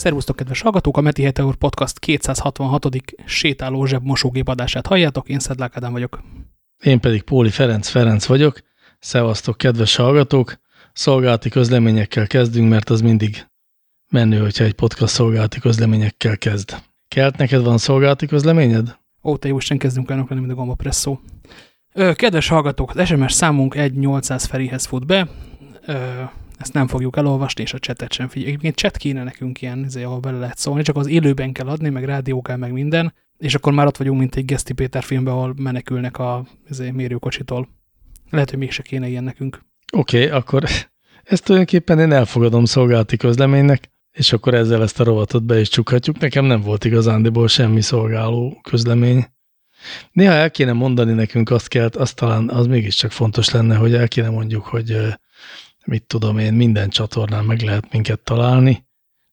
Szervusztok, kedves hallgatók! A Meti Heteor Podcast 266. sétáló zseb mosógép adását halljátok. Én Szedlák Ádám vagyok. Én pedig Póli Ferenc Ferenc vagyok. Szevasztok, kedves hallgatók! Szolgálati közleményekkel kezdünk, mert az mindig menő, hogyha egy podcast szolgálati közleményekkel kezd. Kelt, neked van szolgálati közleményed? Ó, te jó Isten, kezdünk el lenni, mint a gombapresszó. Kedves hallgatók, az SMS számunk 1-800 Ferihez fut be. Ö, ezt nem fogjuk elolvasni, és a chatet sem figyelj. Egyébként chat kéne nekünk ilyen, ezért, ahol bele lehet szólni, csak az élőben kell adni, meg rádió kell, meg minden, és akkor már ott vagyunk, mint egy Geszti Péter filmben, ahol menekülnek a ezért, mérőkocsitól. Lehet, hogy mégse kéne ilyen nekünk. Oké, okay, akkor ezt tulajdonképpen én elfogadom szolgálati közleménynek, és akkor ezzel ezt a rovatot be is csukhatjuk. Nekem nem volt igazándiból semmi szolgáló közlemény. Néha el kéne mondani nekünk azt kell, azt talán az mégiscsak fontos lenne, hogy el kéne mondjuk, hogy mit tudom én, minden csatornán meg lehet minket találni.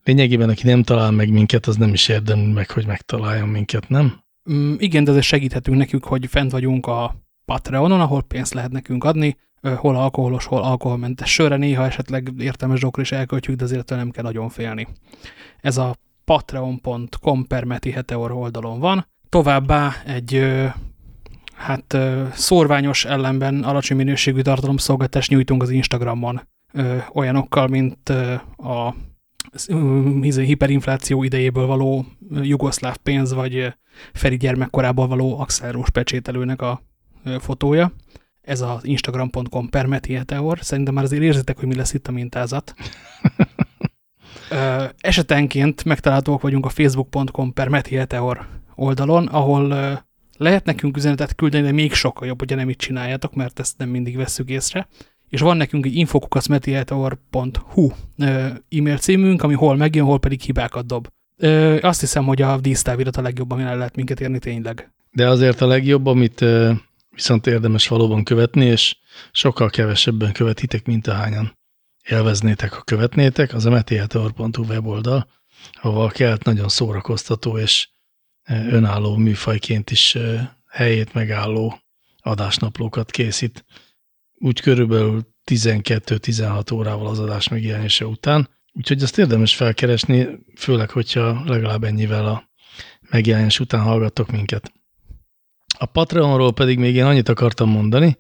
Lényegében, aki nem talál meg minket, az nem is érdemel meg, hogy megtaláljon minket, nem? Mm, igen, de ezzel segíthetünk nekünk, hogy fent vagyunk a Patreonon, ahol pénzt lehet nekünk adni, hol alkoholos, hol alkoholmentes sörre, néha esetleg értelmes dolgokra is elköltjük, de azért nem kell nagyon félni. Ez a patreon.com per Meti Heteor oldalon van. Továbbá egy hát szorványos ellenben alacsony minőségű tartalomszolgáltást nyújtunk az Instagramon olyanokkal, mint a hiperinfláció idejéből való jugoszláv pénz, vagy Feri gyermekkorából való Axelrós pecsételőnek a fotója. Ez az instagram.com per Meteor. Szerintem már azért érzitek, hogy mi lesz itt a mintázat. Esetenként megtalálhatóak vagyunk a facebook.com per Meteor oldalon, ahol lehet nekünk üzenetet küldeni, de még sokkal jobb, hogy nem így csináljátok, mert ezt nem mindig veszük észre. És van nekünk egy infokukaszmetiator.hu e-mail címünk, ami hol megjön, hol pedig hibákat dob. Azt hiszem, hogy a dísztávirat a legjobb, amin el lehet minket érni tényleg. De azért a legjobb, amit viszont érdemes valóban követni, és sokkal kevesebben követitek, mint ahányan élveznétek, ha követnétek, az a metiator.hu weboldal, ahol kelt nagyon szórakoztató és önálló műfajként is helyét megálló adásnaplókat készít. Úgy körülbelül 12-16 órával az adás megjelenése után. Úgyhogy azt érdemes felkeresni, főleg, hogyha legalább ennyivel a megjelenés után hallgattok minket. A Patreonról pedig még én annyit akartam mondani,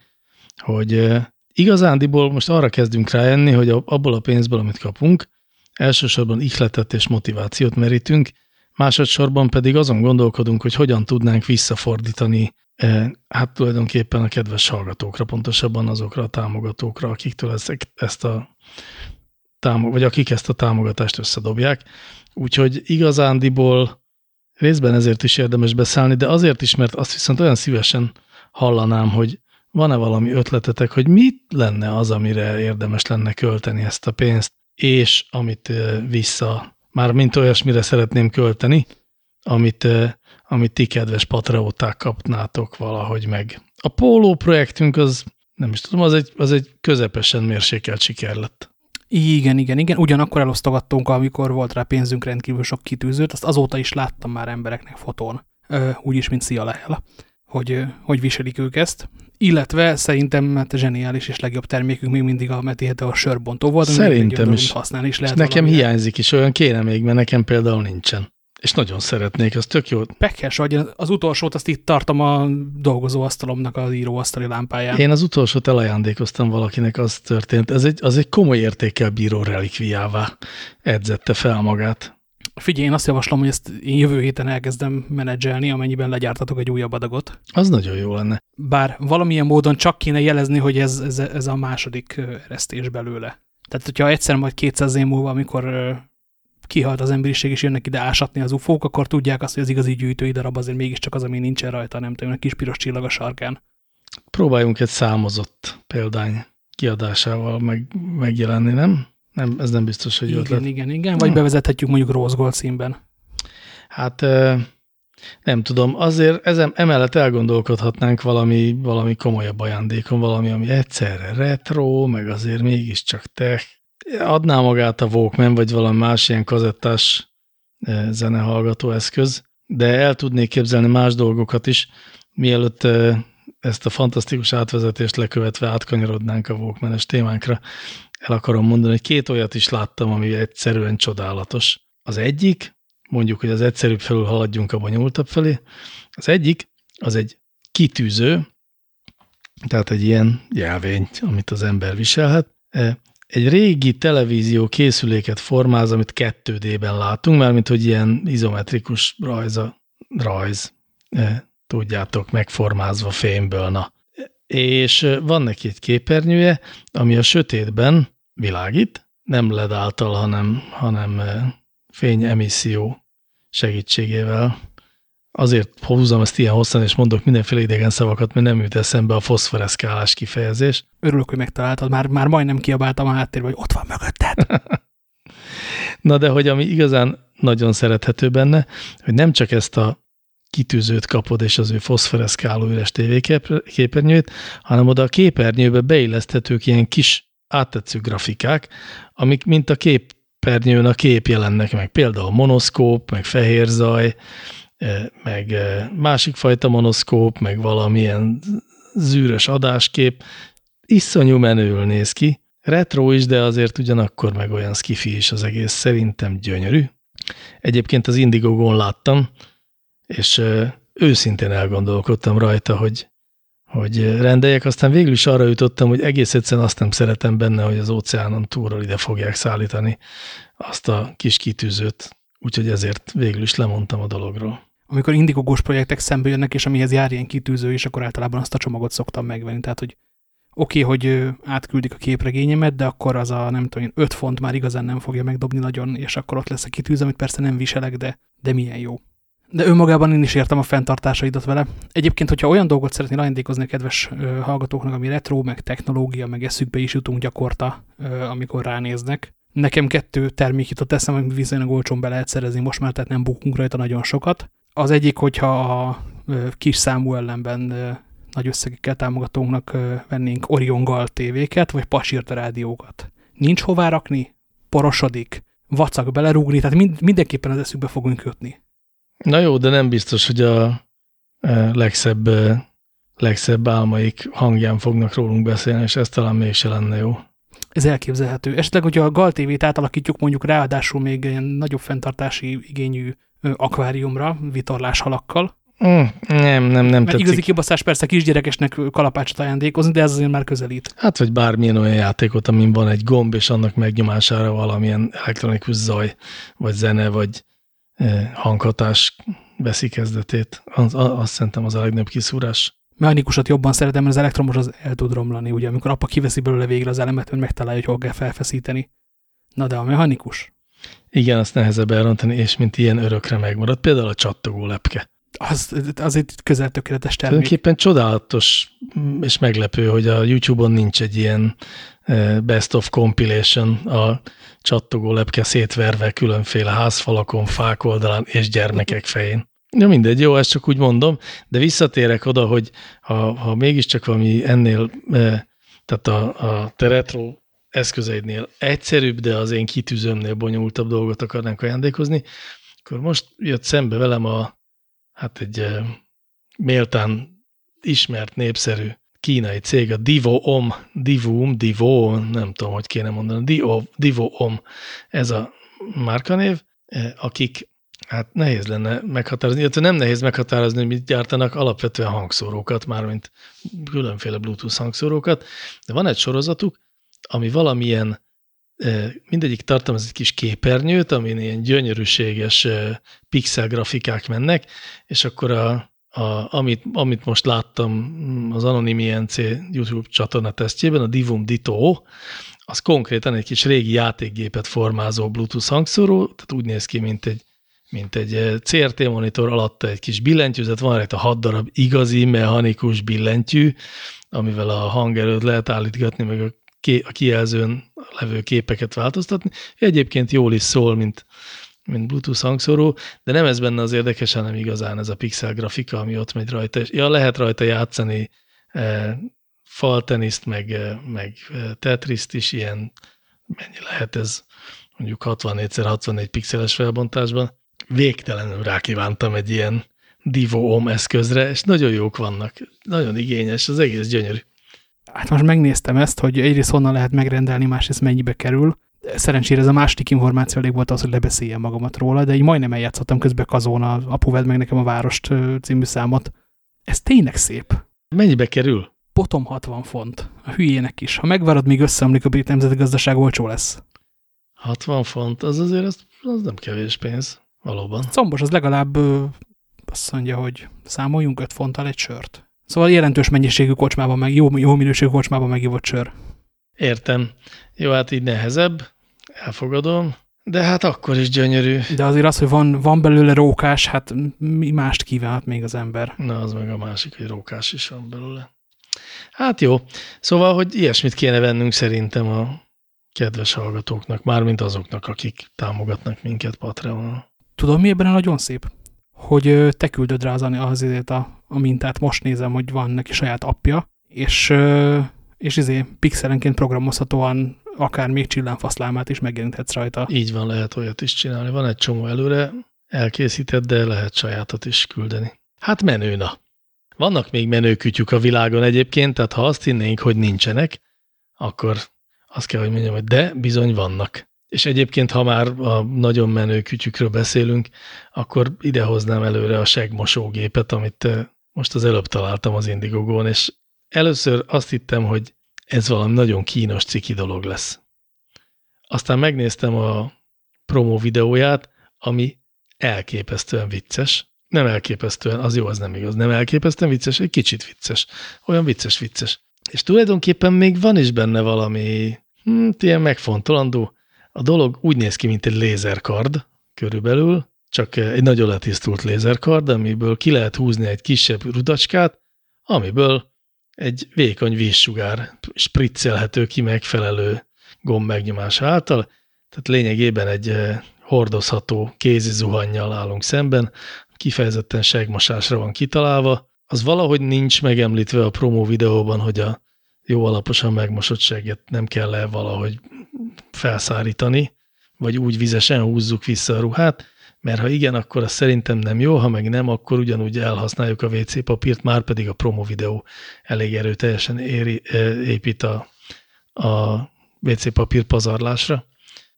hogy igazándiból most arra kezdünk rájönni, hogy abból a pénzből, amit kapunk, elsősorban ihletet és motivációt merítünk, másodszorban pedig azon gondolkodunk, hogy hogyan tudnánk visszafordítani eh, hát tulajdonképpen a kedves hallgatókra, pontosabban azokra a támogatókra, akiktől ezt, ezt a vagy akik ezt a támogatást összedobják. Úgyhogy igazándiból részben ezért is érdemes beszállni, de azért is, mert azt viszont olyan szívesen hallanám, hogy van-e valami ötletetek, hogy mit lenne az, amire érdemes lenne költeni ezt a pénzt, és amit eh, vissza már mint olyasmire szeretném költeni, amit, amit ti kedves patrióták kapnátok valahogy meg. A póló projektünk az, nem is tudom, az egy, az egy közepesen mérsékelt siker lett. Igen, igen, igen. Ugyanakkor elosztogattunk, amikor volt rá pénzünk rendkívül sok kitűzőt, azt azóta is láttam már embereknek fotón, úgyis, mint Szia Lehel, hogy, hogy viselik ők ezt illetve szerintem hát zseniális és legjobb termékünk még mindig a Meti a sörbontó volt. Szerintem is. Használni is lehet és nekem valamilyen. hiányzik is, olyan kéne még, mert nekem például nincsen. És nagyon szeretnék, az tök jó. Pekhes vagy, az utolsót azt itt tartom a dolgozóasztalomnak az íróasztali lámpáján. Én az utolsót elajándékoztam valakinek, az történt. Ez egy, az egy komoly értékkel bíró relikviává edzette fel magát. Figyelj, én azt javaslom, hogy ezt én jövő héten elkezdem menedzselni, amennyiben legyártatok egy újabb adagot. Az nagyon jó lenne. Bár valamilyen módon csak kéne jelezni, hogy ez, ez, ez a második eresztés belőle. Tehát, hogyha egyszer majd 200 év múlva, amikor kihalt az emberiség, és jönnek ide ásatni az ufók, akkor tudják azt, hogy az igazi gyűjtői darab azért mégiscsak az, ami nincsen rajta, nem tudom, a kis piros csillag a sarkán. Próbáljunk egy számozott példány kiadásával meg, megjelenni, nem? Nem, ez nem biztos, hogy igen, ötlet. Igen, igen, vagy bevezethetjük mondjuk Rose Gold színben. Hát nem tudom, azért ezen, emellett elgondolkodhatnánk valami, valami komolyabb ajándékon, valami, ami egyszerre retro, meg azért mégiscsak tech. Adná magát a Walkman, vagy valami más ilyen kazettás zenehallgató eszköz, de el tudnék képzelni más dolgokat is, mielőtt ezt a fantasztikus átvezetést lekövetve átkanyarodnánk a Walkman-es témánkra el akarom mondani, hogy két olyat is láttam, ami egyszerűen csodálatos. Az egyik, mondjuk, hogy az egyszerűbb felül haladjunk a bonyolultabb felé, az egyik, az egy kitűző, tehát egy ilyen jelvény, amit az ember viselhet. E, egy régi televízió készüléket formáz, amit 2D-ben látunk, mármint hogy ilyen izometrikus rajza, rajz, e, tudjátok, megformázva fémből, na. És van neki egy képernyője, ami a sötétben világít, nem LED által, hanem, hanem fényemisszió segítségével azért húzom ezt ilyen hosszan, és mondok mindenféle idegen szavakat, mert nem jut eszembe a foszforeszkálás kifejezés. Örülök, hogy megtaláltad. Már, már majdnem kiabáltam a háttérbe, hogy ott van mögötted. Na de hogy ami igazán nagyon szerethető benne, hogy nem csak ezt a kitűzőt kapod, és az ő foszforeszkáló üres tévéképernyőt, hanem oda a képernyőbe beilleszthetők ilyen kis áttetsző grafikák, amik mint a képernyőn a kép jelennek meg. Például monoszkóp, meg fehérzaj, meg másik fajta monoszkóp, meg valamilyen zűrös adáskép. Iszonyú menőül néz ki. Retro is, de azért ugyanakkor meg olyan skifi is az egész. Szerintem gyönyörű. Egyébként az Indiegogon láttam, és őszintén elgondolkodtam rajta, hogy, hogy rendeljek, aztán végül is arra jutottam, hogy egész egyszerűen azt nem szeretem benne, hogy az óceánon túlról ide fogják szállítani azt a kis kitűzőt, úgyhogy ezért végül is lemondtam a dologról amikor indigogós projektek szembe jönnek, és amihez jár ilyen kitűző, és akkor általában azt a csomagot szoktam megvenni. Tehát, hogy oké, okay, hogy átküldik a képregényemet, de akkor az a, nem tudom, 5 font már igazán nem fogja megdobni nagyon, és akkor ott lesz a kitűző, amit persze nem viselek, de, de milyen jó. De önmagában én is értem a fenntartásaidat vele. Egyébként, hogyha olyan dolgot szeretnél ajándékozni a kedves ö, hallgatóknak, ami retro, meg technológia, meg eszükbe is jutunk gyakorta, ö, amikor ránéznek. Nekem kettő termék jutott eszembe, amit viszonylag olcsón be lehet szerezni most már, tehát nem bukunk rajta nagyon sokat. Az egyik, hogyha a kis számú ellenben nagy összegekkel támogatónknak vennénk Orion Gal tévéket, vagy pasírta rádiókat. Nincs hová rakni, porosodik, vacak belerúgni, tehát mind, mindenképpen az eszükbe fogunk kötni. Na jó, de nem biztos, hogy a legszebb, legszebb álmaik hangján fognak rólunk beszélni, és ez talán mégse lenne jó. Ez elképzelhető. Esetleg, hogyha a Gal TV-t átalakítjuk mondjuk ráadásul még ilyen nagyobb fenntartási igényű akváriumra, vitorlás halakkal. Mm, nem, nem, nem Mert igazi kibaszás persze kisgyerekesnek kalapácsot ajándékozni, de ez azért már közelít. Hát, vagy bármilyen olyan játékot, amin van egy gomb, és annak megnyomására valamilyen elektronikus zaj, vagy zene, vagy hanghatás veszi kezdetét. Az, azt szerintem az a legnagyobb kiszúrás. Mechanikusat jobban szeretem, mert az elektromos az el tud romlani, ugye, amikor apa kiveszi belőle végre az elemet, mert megtalálja, hogy hol kell felfeszíteni. Na de a mechanikus? Igen, azt nehezebb elrontani, és mint ilyen örökre megmarad. Például a csattogó lepke. Az, az egy közel tökéletes termék. Tulajdonképpen csodálatos és meglepő, hogy a YouTube-on nincs egy ilyen best of compilation a csattogó lepke szétverve különféle házfalakon, fák oldalán és gyermekek fején. Ja, mindegy, jó, ezt csak úgy mondom, de visszatérek oda, hogy ha, ha mégiscsak valami ennél, tehát a, a retro eszközeidnél egyszerűbb, de az én kitűzőmnél bonyolultabb dolgot akarnánk ajándékozni, akkor most jött szembe velem a, hát egy méltán ismert, népszerű kínai cég, a Divo-Om, Divum, Divo, nem tudom, hogy kéne mondani, Divo-Om, ez a márkanév, akik, hát nehéz lenne meghatározni, illetve nem nehéz meghatározni, hogy mit gyártanak, alapvetően hangszórókat, mármint különféle Bluetooth hangszórókat, de van egy sorozatuk, ami valamilyen, mindegyik tartalmaz egy kis képernyőt, amin ilyen gyönyörűséges pixel grafikák mennek, és akkor a, a, amit, amit most láttam az Anonym INC YouTube csatorna tesztjében, a Divum Ditto, az konkrétan egy kis régi játékgépet formázó Bluetooth hangszóró, tehát úgy néz ki, mint egy, mint egy CRT monitor alatta egy kis billentyűzet, van rajta hat darab igazi mechanikus billentyű, amivel a hangerőt lehet állítgatni, meg a a kijelzőn levő képeket változtatni. Egyébként jól is szól, mint, mint Bluetooth hangszóró, de nem ez benne az érdekes, hanem igazán ez a pixel grafika, ami ott megy rajta. Ja, lehet rajta játszani e, falteniszt, meg, e, meg e, tetriszt is, ilyen, mennyi lehet ez, mondjuk 64x64 pixeles felbontásban. Végtelenül rákívántam egy ilyen Divo Om eszközre, és nagyon jók vannak, nagyon igényes, az egész gyönyörű hát most megnéztem ezt, hogy egyrészt honnan lehet megrendelni, másrészt mennyibe kerül. Szerencsére ez a második információ elég volt az, hogy lebeszéljem magamat róla, de így majdnem eljátszottam közben Kazóna, apu vedd meg nekem a várost című számot. Ez tényleg szép. Mennyibe kerül? Potom 60 font. A hülyének is. Ha megvárod, míg összeomlik a brit nemzeti gazdaság, olcsó lesz. 60 font, az azért az, az nem kevés pénz, valóban. Combos, az legalább azt mondja, hogy számoljunk 5 fonttal egy sört. Szóval jelentős mennyiségű kocsmában, meg jó, jó minőségű kocsmában megívott sör. Értem. Jó, hát így nehezebb, elfogadom, de hát akkor is gyönyörű. De azért az, hogy van, van belőle rókás, hát mi mást kívánhat még az ember? Na, az meg a másik, hogy rókás is van belőle. Hát jó. Szóval, hogy ilyesmit kéne vennünk szerintem a kedves hallgatóknak, mármint azoknak, akik támogatnak minket Patreonon. Tudod, mi ebben a nagyon szép? Hogy te küldöd rá az, azért a, a mintát, most nézem, hogy van neki saját appja, és, és izé pixelenként programozhatóan akár még csillámfaszlámát is megjelenthetsz rajta. Így van, lehet olyat is csinálni. Van egy csomó előre elkészített, de lehet sajátot is küldeni. Hát menőna. Vannak még menő kütyük a világon egyébként, tehát ha azt hinnénk, hogy nincsenek, akkor azt kell, hogy mondjam, hogy de, bizony vannak. És egyébként, ha már a nagyon menő kütyükről beszélünk, akkor idehoznám előre a segmosógépet, amit most az előbb találtam az Indigogón, és először azt hittem, hogy ez valami nagyon kínos ciki dolog lesz. Aztán megnéztem a promo videóját, ami elképesztően vicces. Nem elképesztően, az jó, az nem igaz. Nem elképesztően vicces, egy kicsit vicces. Olyan vicces-vicces. És tulajdonképpen még van is benne valami hm, ilyen megfontolandó. A dolog úgy néz ki, mint egy lézerkard körülbelül, csak egy nagyon letisztult lézerkard, amiből ki lehet húzni egy kisebb rudacskát, amiből egy vékony vízsugár spriccelhető ki megfelelő gomb megnyomás által, tehát lényegében egy eh, hordozható kézi zuhannyal állunk szemben, kifejezetten segmosásra van kitalálva. Az valahogy nincs megemlítve a promo videóban, hogy a jó alaposan megmosott segget nem kell -e valahogy felszárítani, vagy úgy vizesen húzzuk vissza a ruhát, mert ha igen, akkor az szerintem nem jó, ha meg nem, akkor ugyanúgy elhasználjuk a WC papírt, már pedig a promo videó elég erőteljesen éri, épít a, a WC papír pazarlásra.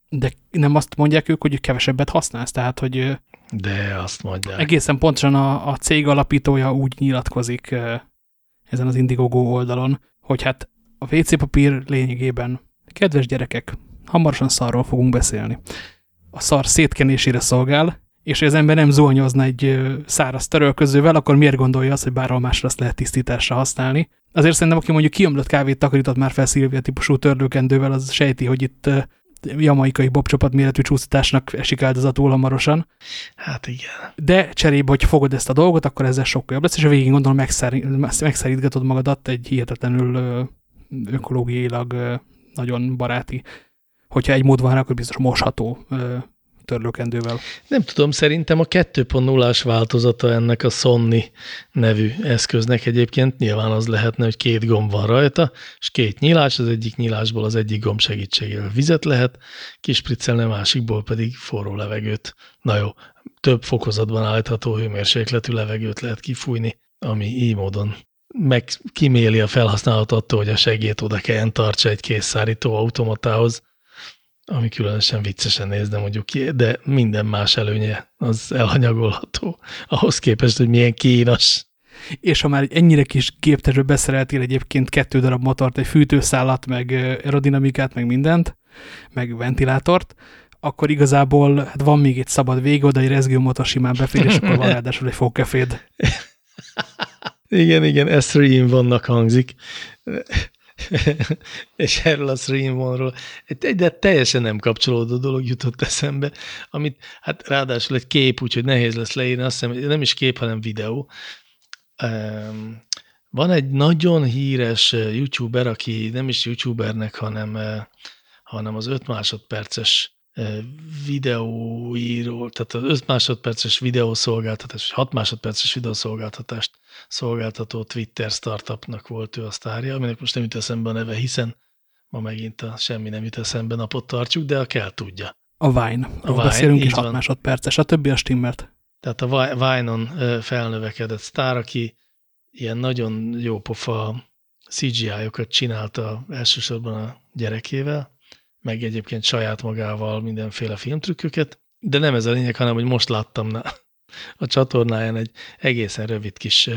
De nem azt mondják ők, hogy kevesebbet használsz, tehát hogy... De azt mondják. Egészen pontosan a, a cég alapítója úgy nyilatkozik ezen az Indiegogo oldalon, hogy hát a WC papír lényegében, kedves gyerekek, hamarosan szarról fogunk beszélni a szar szétkenésére szolgál, és hogy az ember nem zuhanyozna egy száraz törölközővel, akkor miért gondolja azt, hogy bárhol másra azt lehet tisztításra használni. Azért szerintem, aki mondjuk kiömlött kávét takarított már fel Szilvia típusú törlőkendővel, az sejti, hogy itt jamaikai bobcsapat méretű csúsztatásnak esik áldozatul hamarosan. Hát igen. De cserébe, hogy fogod ezt a dolgot, akkor ezzel sokkal jobb lesz, és a végén gondolom megszerítgetod magadat egy hihetetlenül ökológiailag nagyon baráti hogyha egy mód van, akkor biztos mosható törlőkendővel. Nem tudom, szerintem a 2.0-ás változata ennek a Sony nevű eszköznek egyébként nyilván az lehetne, hogy két gomb van rajta, és két nyílás, az egyik nyílásból az egyik gomb segítségével vizet lehet, kispriccelni, a másikból pedig forró levegőt. Na jó, több fokozatban állítható hőmérsékletű levegőt lehet kifújni, ami így módon meg kiméli a felhasználót attól, hogy a segét oda kelljen tartsa egy készszárító automatához, ami különösen viccesen nézne mondjuk ki, de minden más előnye az elhanyagolható, ahhoz képest, hogy milyen kínos. És ha már egy ennyire kis képterről beszereltél egyébként kettő darab motort, egy fűtőszálat, meg aerodinamikát, meg mindent, meg ventilátort, akkor igazából hát van még egy szabad vég, oda egy rezgőmotor simán befér, és akkor van ráadásul egy fogkeféd. igen, igen, ez vannak hangzik. És erről a streamon egy de teljesen nem kapcsolódó dolog jutott eszembe, amit hát ráadásul egy kép, úgyhogy nehéz lesz leírni, azt hiszem, nem is kép, hanem videó. Um, van egy nagyon híres youtuber, aki nem is youtubernek, hanem, hanem az 5 másodperces videóíró, tehát az 5 másodperces videószolgáltatás, 6 másodperces videószolgáltatást szolgáltató Twitter startupnak volt ő a sztárja, aminek most nem jut eszembe a neve, hiszen ma megint a semmi nem jut eszembe napot tartjuk, de a kell tudja. A Vine. A Vine, beszélünk is 6 másodperces, a többi a stimmelt. Tehát a Vine-on felnövekedett sztár, aki ilyen nagyon jó pofa CGI-okat csinálta elsősorban a gyerekével, meg egyébként saját magával mindenféle filmtrükköket, de nem ez a lényeg, hanem hogy most láttam a csatornáján egy egészen rövid kis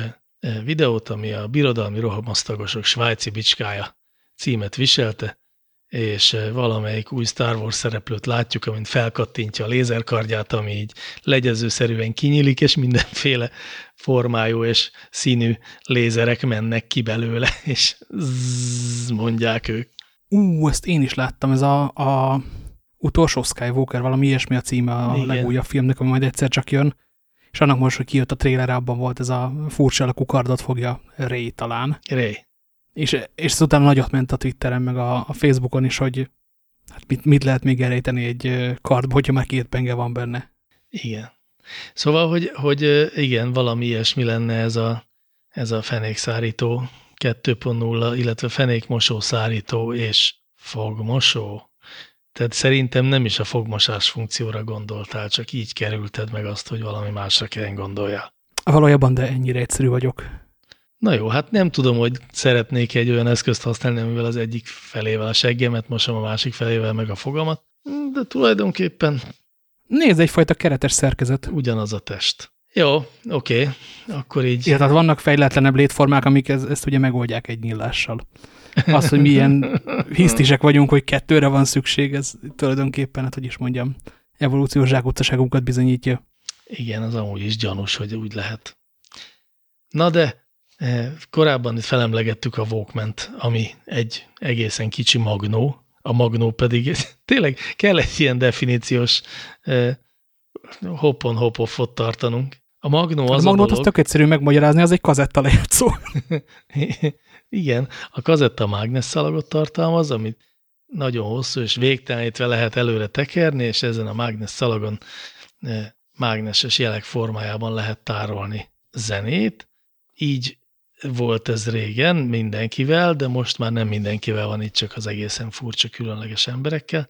videót, ami a Birodalmi Rohamosztagosok svájci bicskája címet viselte, és valamelyik új Star Wars szereplőt látjuk, amint felkattintja a lézerkardját, ami így legyezőszerűen kinyílik, és mindenféle formájú és színű lézerek mennek ki belőle, és zzz, mondják ők. Ú, ezt én is láttam, ez a, a utolsó Skywalker, valami ilyesmi a címe a Igen. legújabb filmnek, ami majd egyszer csak jön, és annak most, hogy kijött a trailer, abban volt ez a furcsa alakú kardot fogja Ray talán. Ray. És, és utána nagyot ment a Twitteren, meg a, a Facebookon is, hogy hát mit, mit lehet még elejteni egy kardba, hogyha már két penge van benne. Igen. Szóval, hogy, hogy igen, valami ilyesmi lenne ez a, ez a fenékszárító 2.0, illetve fenékmosó szárító és fogmosó. Tehát szerintem nem is a fogmosás funkcióra gondoltál, csak így kerülted meg azt, hogy valami másra kell gondolja. Valójában, de ennyire egyszerű vagyok. Na jó, hát nem tudom, hogy szeretnék egy olyan eszközt használni, amivel az egyik felével a seggemet mosom, a másik felével meg a fogamat, de tulajdonképpen... Nézd, egyfajta keretes szerkezet. Ugyanaz a test. Jó, oké, okay. akkor így... Ja, tehát vannak fejletlenebb létformák, amik ezt, ezt ugye megoldják egy nyílással. Az, hogy milyen hisztisek vagyunk, hogy kettőre van szükség, ez tulajdonképpen, hát hogy is mondjam, evolúciós zsákutcaságunkat bizonyítja. Igen, az amúgy is gyanús, hogy úgy lehet. Na de eh, korábban itt felemlegettük a walkman ami egy egészen kicsi magnó, a magnó pedig tényleg kell egy ilyen definíciós eh, hopon-hopofot tartanunk. A magnó az a, magnót a az tök egyszerű megmagyarázni, az egy kazetta lejátszó. Igen, a kazetta mágnesszalagot tartalmaz, amit nagyon hosszú és végtelenítve lehet előre tekerni, és ezen a mágnesszalagon eh, mágneses jelek formájában lehet tárolni zenét. Így volt ez régen mindenkivel, de most már nem mindenkivel van itt, csak az egészen furcsa, különleges emberekkel.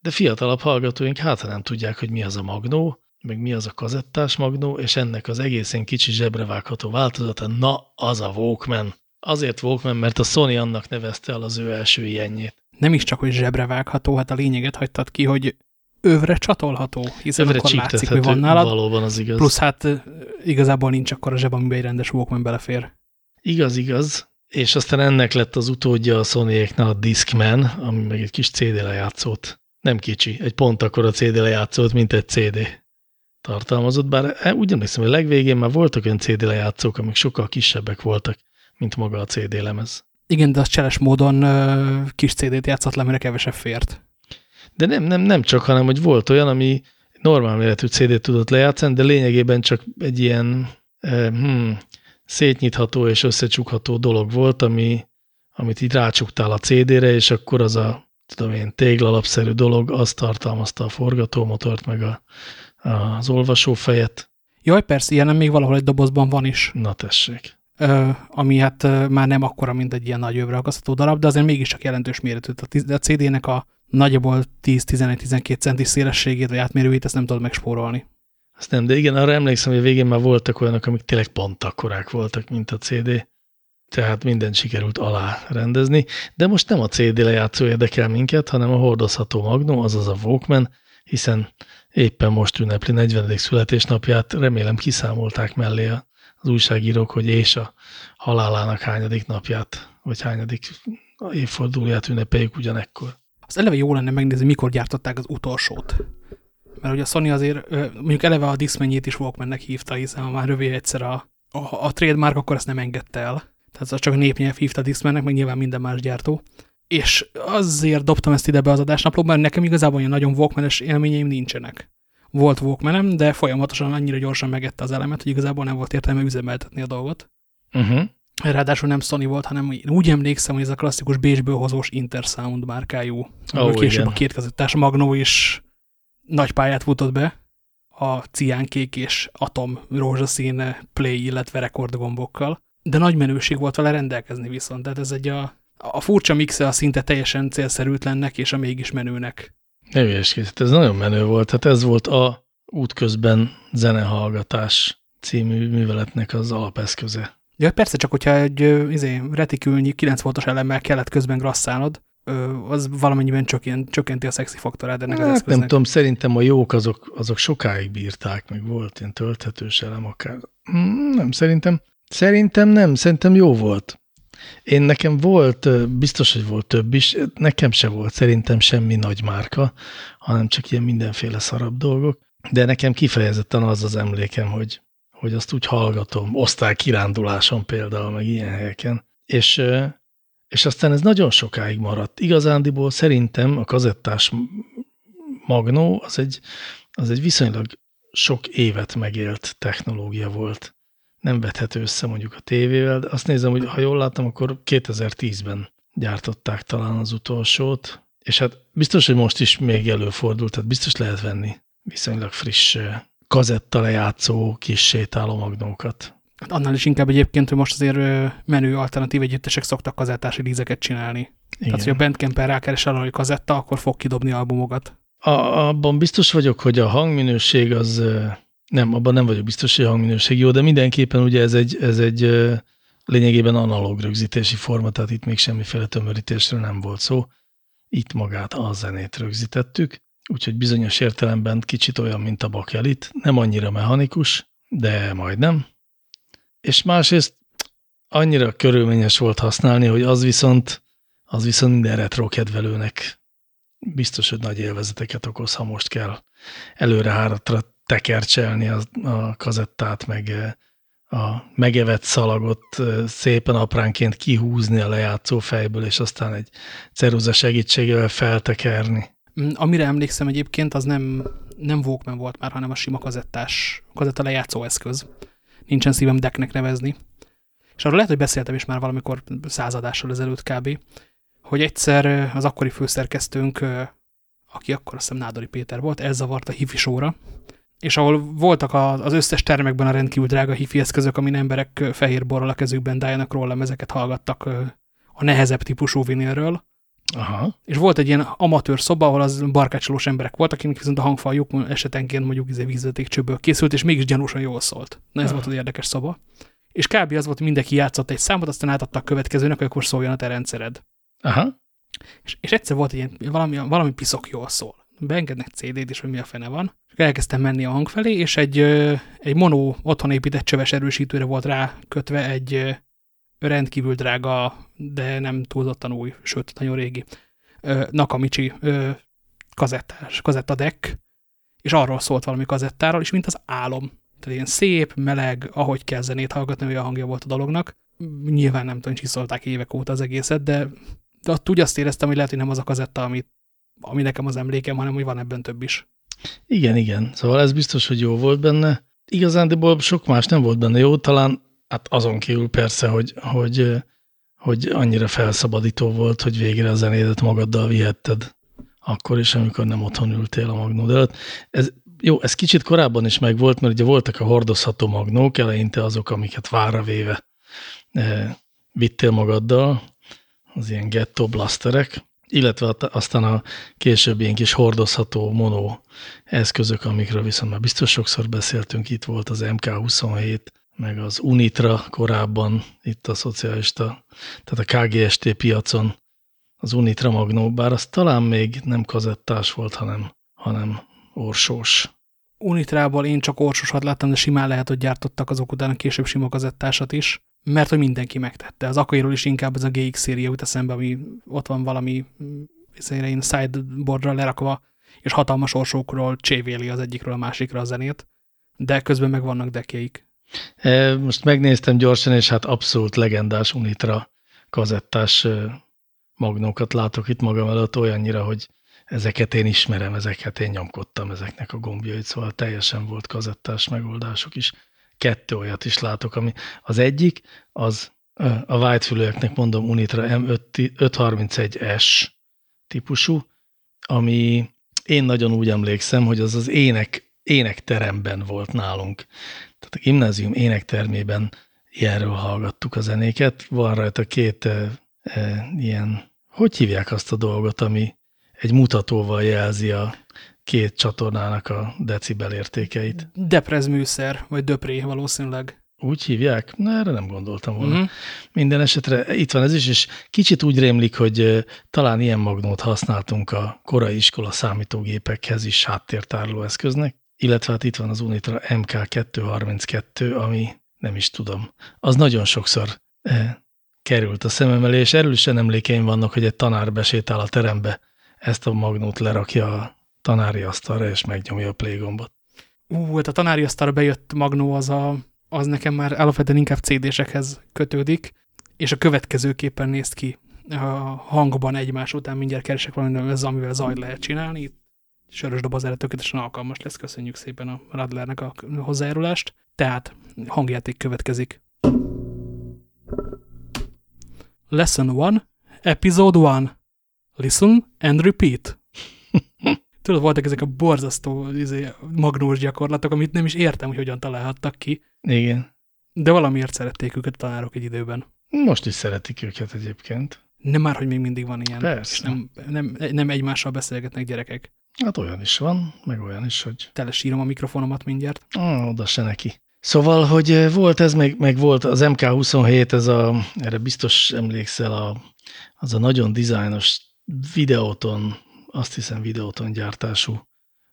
De fiatalabb hallgatóink hát nem tudják, hogy mi az a magnó, meg mi az a kazettás magnó, és ennek az egészen kicsi zsebrevágható változata, na, az a Walkman. Azért Walkman, mert a Sony annak nevezte el az ő első ilyenjét. Nem is csak, hogy zsebrevágható, hát a lényeget hagytad ki, hogy övre csatolható, hiszen övre akkor látszik, hogy van nálad. Valóban az igaz. Plusz hát igazából nincs akkor a zseb, amiben egy rendes Walkman belefér. Igaz, igaz. És aztán ennek lett az utódja a sony a Discman, ami meg egy kis CD lejátszót. Nem kicsi, egy pont akkor a CD lejátszót, mint egy CD tartalmazott, bár e, úgy emlékszem, hogy a legvégén már voltak olyan CD lejátszók, amik sokkal kisebbek voltak, mint maga a CD lemez. Igen, de az cseles módon ö, kis CD-t játszott le, amire kevesebb fért. De nem, nem, nem csak, hanem hogy volt olyan, ami normál méretű CD-t tudott lejátszani, de lényegében csak egy ilyen eh, hmm, szétnyitható és összecsukható dolog volt, ami, amit így rácsuktál a CD-re, és akkor az a tudom én, téglalapszerű dolog, az tartalmazta a forgatómotort, meg a, az olvasófejet. Jaj, persze, ilyen még valahol egy dobozban van is. Na tessék. Ö, ami hát ö, már nem akkora, mint egy ilyen nagy övreakasztató darab, de azért mégiscsak jelentős méretű. A, a CD-nek a nagyjából 10-11-12 centis szélességét vagy átmérőjét, ezt nem tudod megspórolni. Azt nem, de igen, arra emlékszem, hogy a végén már voltak olyanok, amik tényleg pont akkorák voltak, mint a CD. Tehát mindent sikerült alá rendezni. De most nem a CD lejátszó érdekel minket, hanem a hordozható magnó, azaz a Walkman, hiszen éppen most ünnepli 40. születésnapját, remélem kiszámolták mellé az újságírók, hogy és a halálának hányadik napját, vagy hányadik évfordulóját ünnepeljük ugyanekkor. Az eleve jó lenne megnézni, mikor gyártották az utolsót. Mert ugye a Sony azért, mondjuk eleve a Discmanjét is Walkmannek hívta, hiszen ha már rövid egyszer a, a, a trademark, akkor ezt nem engedte el. Tehát csak népnyelv hívta a Discmannek, meg nyilván minden más gyártó és azért dobtam ezt ide be az adásnaplóban, mert nekem igazából olyan nagyon walkman élményeim nincsenek. Volt walkman de folyamatosan annyira gyorsan megette az elemet, hogy igazából nem volt értelme üzemeltetni a dolgot. Uh -huh. Ráadásul nem Sony volt, hanem úgy emlékszem, hogy ez a klasszikus Bécsből hozós Intersound márkájú. Oh, később igen. a kétkezettás Magnó is nagy pályát futott be a ciánkék és atom rózsaszín play, illetve rekordgombokkal. De nagy menőség volt vele rendelkezni viszont, tehát ez egy a a furcsa mixe a szinte teljesen célszerűtlennek és a mégis menőnek. Ne hát ez nagyon menő volt. Hát ez volt a útközben zenehallgatás című műveletnek az alapeszköze. Ja, persze, csak hogyha egy izé, retikülnyi 9 voltos elemmel kellett közben grasszálnod, az valamennyiben csökkent, csökkenti a szexi faktorát ennek hát, az eszköznek. Nem tudom, szerintem a jók azok, azok sokáig bírták, meg volt ilyen tölthetős elem akár. Hmm, nem, szerintem, szerintem nem, szerintem jó volt. Én nekem volt, biztos, hogy volt több is, nekem se volt szerintem semmi nagy márka, hanem csak ilyen mindenféle szarabb dolgok, de nekem kifejezetten az az emlékem, hogy, hogy azt úgy hallgatom, kiránduláson például, meg ilyen helyeken, és, és aztán ez nagyon sokáig maradt. Igazándiból szerintem a kazettás magnó az egy, az egy viszonylag sok évet megélt technológia volt nem vethető össze mondjuk a tévével, de azt nézem, hogy ha jól láttam, akkor 2010-ben gyártották talán az utolsót, és hát biztos, hogy most is még előfordult, tehát biztos lehet venni viszonylag friss kazetta lejátszó kis sétáló magnókat. Hát annál is inkább egyébként, hogy most azért menő alternatív együttesek szoktak kazettás dízeket csinálni. Igen. Tehát, hogy a Bandcampen rákeresel hogy kazetta, akkor fog kidobni albumokat. A, abban biztos vagyok, hogy a hangminőség az nem, abban nem vagyok biztos, hogy a hangminőség jó, de mindenképpen ugye ez egy, ez egy lényegében analóg rögzítési forma, tehát itt még semmiféle tömörítésről nem volt szó. Itt magát a zenét rögzítettük, úgyhogy bizonyos értelemben kicsit olyan, mint a bakelit, nem annyira mechanikus, de majdnem. És másrészt annyira körülményes volt használni, hogy az viszont, az viszont minden retro kedvelőnek biztos, hogy nagy élvezeteket okoz, ha most kell előre háratra tekercselni a, a kazettát, meg a megevett szalagot szépen apránként kihúzni a lejátszó fejből, és aztán egy ceruza segítségével feltekerni. Mm, amire emlékszem egyébként, az nem, nem Walkman volt már, hanem a sima kazettás, kazetta lejátszó eszköz. Nincsen szívem decknek nevezni. És arról lehet, hogy beszéltem is már valamikor századással ezelőtt kb., hogy egyszer az akkori főszerkesztőnk, aki akkor azt hiszem Nádori Péter volt, elzavart a hifi sóra, és ahol voltak az összes termekben a rendkívül drága hifi eszközök, amin emberek fehér borral a kezükben dájának róla, ezeket hallgattak a nehezebb típusú vinilről. Aha. És volt egy ilyen amatőr szoba, ahol az barkácsolós emberek voltak, akik viszont a hangfaljuk esetenként mondjuk vízvezeték csőből készült, és mégis gyanúsan jól szólt. Na ez Aha. volt az érdekes szoba. És kb. az volt, hogy mindenki játszott egy számot, aztán átadta a következőnek, hogy akkor szóljon a te rendszered. Aha. És, és egyszer volt egy ilyen, valami, valami piszok jól szól beengednek CD-t is, hogy mi a fene van. És elkezdtem menni a hang felé, és egy, egy mono otthon épített csöves erősítőre volt rá kötve egy rendkívül drága, de nem túlzottan új, sőt, nagyon régi Nakamichi kazettás, deck, és arról szólt valami kazettáról, és mint az álom. Tehát ilyen szép, meleg, ahogy kell zenét hallgatni, olyan hangja volt a dolognak. Nyilván nem tudom, csiszolták évek óta az egészet, de, de ott úgy azt éreztem, hogy lehet, hogy nem az a kazetta, amit ami nekem az emlékem, hanem hogy van ebben több is. Igen, igen. Szóval ez biztos, hogy jó volt benne. Igazándiból sok más nem volt benne jó, talán hát azon kívül persze, hogy, hogy, hogy annyira felszabadító volt, hogy végre a zenédet magaddal vihetted akkor is, amikor nem otthon ültél a magnód előtt. Ez, jó, ez kicsit korábban is megvolt, mert ugye voltak a hordozható magnók, eleinte azok, amiket várra véve eh, vittél magaddal, az ilyen ghetto blasterek, illetve aztán a később ilyen kis hordozható mono eszközök, amikről viszont már biztos sokszor beszéltünk, itt volt az MK27, meg az Unitra korábban, itt a szocialista, tehát a KGST piacon az Unitra Magnó, bár az talán még nem kazettás volt, hanem, hanem orsós. Unitrából én csak orsósat láttam, de simán lehet, hogy gyártottak azok után a később sima kazettásat is mert hogy mindenki megtette. Az Akairól is inkább ez a GX széria jut eszembe, ami ott van valami én sideboardra lerakva, és hatalmas orsókról csévéli az egyikről a másikra a zenét, de közben meg vannak dekjeik. E, most megnéztem gyorsan, és hát abszolút legendás Unitra kazettás magnókat látok itt magam előtt olyannyira, hogy ezeket én ismerem, ezeket én nyomkodtam ezeknek a gombjait, szóval teljesen volt kazettás megoldások is kettő olyat is látok, ami az egyik, az a whitefülőeknek mondom Unitra M531S típusú, ami én nagyon úgy emlékszem, hogy az az ének, énekteremben volt nálunk. Tehát a gimnázium énektermében ilyenről hallgattuk a zenéket. Van rajta két e, e, ilyen, hogy hívják azt a dolgot, ami egy mutatóval jelzi a két csatornának a decibel értékeit. Deprez műszer, vagy döpré valószínűleg. Úgy hívják? Na, erre nem gondoltam volna. Uh -huh. Minden esetre itt van ez is, és kicsit úgy rémlik, hogy talán ilyen magnót használtunk a korai iskola számítógépekhez is háttértárló eszköznek, illetve hát itt van az Unitra MK232, ami nem is tudom. Az nagyon sokszor eh, került a szemem elé, és erősen emlékeim vannak, hogy egy tanár besétál a terembe, ezt a magnót lerakja a tanári asztalra, és megnyomja a play gombot. Ú, hát a tanári asztalra bejött magnó, az, a, az nekem már alapvetően inkább CD-sekhez kötődik, és a következőképpen néz ki a hangban egymás után mindjárt keresek valami, ez amivel zaj lehet csinálni. Sörös doboz erre tökéletesen alkalmas lesz, köszönjük szépen a Radlernek a hozzájárulást. Tehát hangjáték következik. Lesson 1, Episode 1. Listen and repeat. Tudod, voltak ezek a borzasztó izé, magnós gyakorlatok, amit nem is értem, hogy hogyan találhattak ki. Igen. De valamiért szerették őket a tanárok egy időben. Most is szeretik őket egyébként. Nem már, hogy még mindig van ilyen. Persze. És nem, nem, nem egymással beszélgetnek gyerekek. Hát olyan is van, meg olyan is, hogy... Telesírom a mikrofonomat mindjárt. Ah, oda se neki. Szóval, hogy volt ez, meg, meg volt az MK27, ez a, erre biztos emlékszel, a, az a nagyon dizájnos videóton, azt hiszem videóton gyártású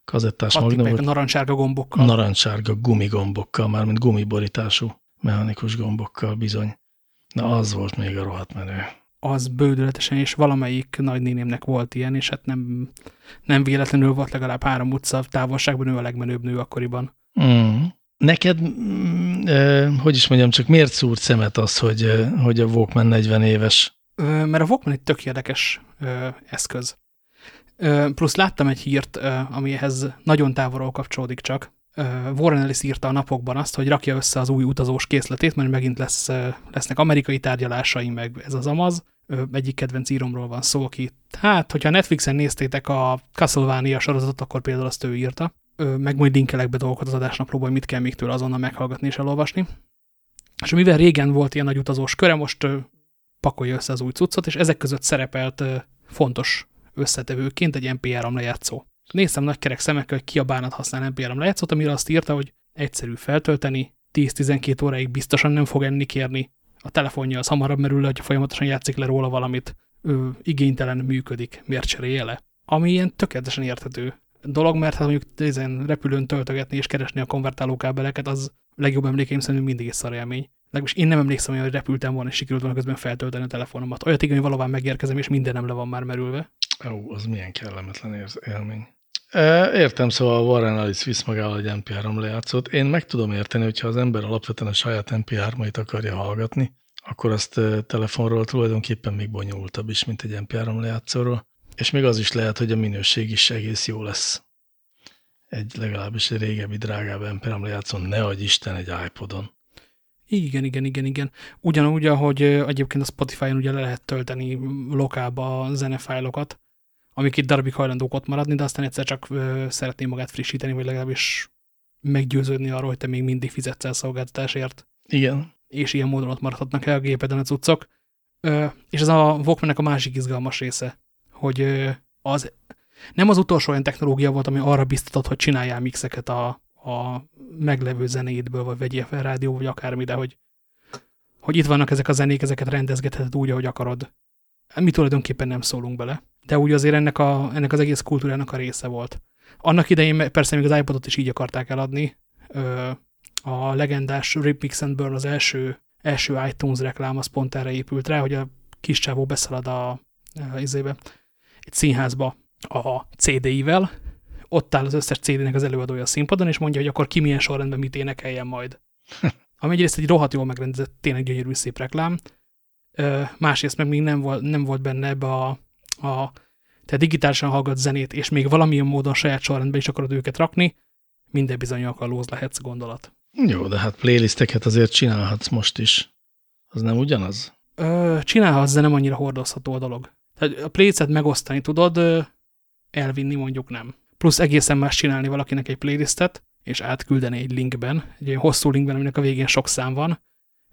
kazettás volt. Narancsárga gombokkal. Narancsárga gumigombokkal, mármint gumiborítású mechanikus gombokkal bizony. Na, az volt még a rohadt menő. Az bődületesen, és valamelyik nagynénémnek volt ilyen, és hát nem, nem véletlenül volt legalább három utca távolságban ő a legmenőbb nő akkoriban. Mm. Neked, mm, hogy is mondjam, csak miért szúrt szemet az, hogy, hogy a Walkman 40 éves? Mert a Walkman egy tök érdekes eszköz. Plusz láttam egy hírt, ami ehhez nagyon távolról kapcsolódik csak. Warren Ellis írta a napokban azt, hogy rakja össze az új utazós készletét, mert megint lesz, lesznek amerikai tárgyalásai, meg ez az amaz. Egyik kedvenc íromról van szó, aki, hát, hogyha Netflixen néztétek a Castlevania sorozatot, akkor például azt ő írta meg majd linkelek be dolgokat az adásnaplóba, hogy mit kell még tőle azonnal meghallgatni és elolvasni. És mivel régen volt ilyen nagy utazós köre, most pakolja össze az új cuccot, és ezek között szerepelt fontos összetevőként egy MP3 lejátszó. Néztem nagy kerek szemekkel, hogy ki a bánat használ MP3 lejátszót, amire azt írta, hogy egyszerű feltölteni, 10-12 óráig biztosan nem fog enni kérni, a telefonja az hamarabb merül le, hogyha folyamatosan játszik le róla valamit, ő igénytelen működik, miért cserélje le. Ami ilyen tökéletesen érthető dolog, mert hát mondjuk ezen repülőn töltögetni és keresni a konvertáló kábeleket, az legjobb emlékeim szerint mindig egy szar élmény. Legalábbis én nem emlékszem, hogy repültem volna, és sikerült volna közben feltölteni a telefonomat. Olyat igen, hogy valaván megérkezem, és mindenem le van már merülve. Ó, az milyen kellemetlen élmény. Értem, szóval Warren Alice visz magával egy MP3 lejátszót. Én meg tudom érteni, hogyha az ember alapvetően a saját MP3-ait akarja hallgatni, akkor azt telefonról tulajdonképpen még bonyolultabb is, mint egy MP3 lejátszóról. És még az is lehet, hogy a minőség is egész jó lesz. Egy legalábbis egy régebbi, drágább MP3 lejátszón, ne adj Isten egy iPodon. Igen, igen, igen, igen. Ugyanúgy, ahogy egyébként a Spotify-on ugye le lehet tölteni lokálba a zenefájlokat, amik itt darabig hajlandók ott maradni, de aztán egyszer csak szeretné magát frissíteni, vagy legalábbis meggyőződni arról, hogy te még mindig fizetsz el szolgáltatásért. Igen. És ilyen módon ott maradhatnak el a gépeden a cuccok. Ö, és ez a walkman a másik izgalmas része hogy az nem az utolsó olyan technológia volt, ami arra biztatott, hogy csináljál mixeket a, a meglevő zenéidből, vagy vegyél fel rádió, vagy akármi, de hogy, hogy itt vannak ezek a zenék, ezeket rendezgetheted úgy, ahogy akarod. Mi tulajdonképpen nem szólunk bele, de úgy azért ennek, a, ennek az egész kultúrának a része volt. Annak idején persze még az iPodot is így akarták eladni. A legendás Rip Mix and Burn az első, első iTunes reklám az pont erre épült rá, hogy a kis csávó beszalad a, a izébe, egy színházba a CD-ivel, ott áll az összes CD-nek az előadója a színpadon, és mondja, hogy akkor ki milyen sorrendben mit énekeljen majd. Ami egyrészt egy rohadt jól megrendezett, tényleg gyönyörű szép reklám, másrészt meg még nem volt, nem volt benne ebbe a, a te digitálisan hallgat zenét, és még valamilyen módon saját sorrendben is akarod őket rakni, minden bizony kalóz lehetsz gondolat. Jó, de hát playlisteket azért csinálhatsz most is. Az nem ugyanaz? Ö, csinálhatsz, de nem annyira hordozható a dolog. Tehát a playlistet megosztani tudod, elvinni mondjuk nem. Plusz egészen más csinálni valakinek egy playlistet, és átküldeni egy linkben, egy olyan hosszú linkben, aminek a végén sok szám van,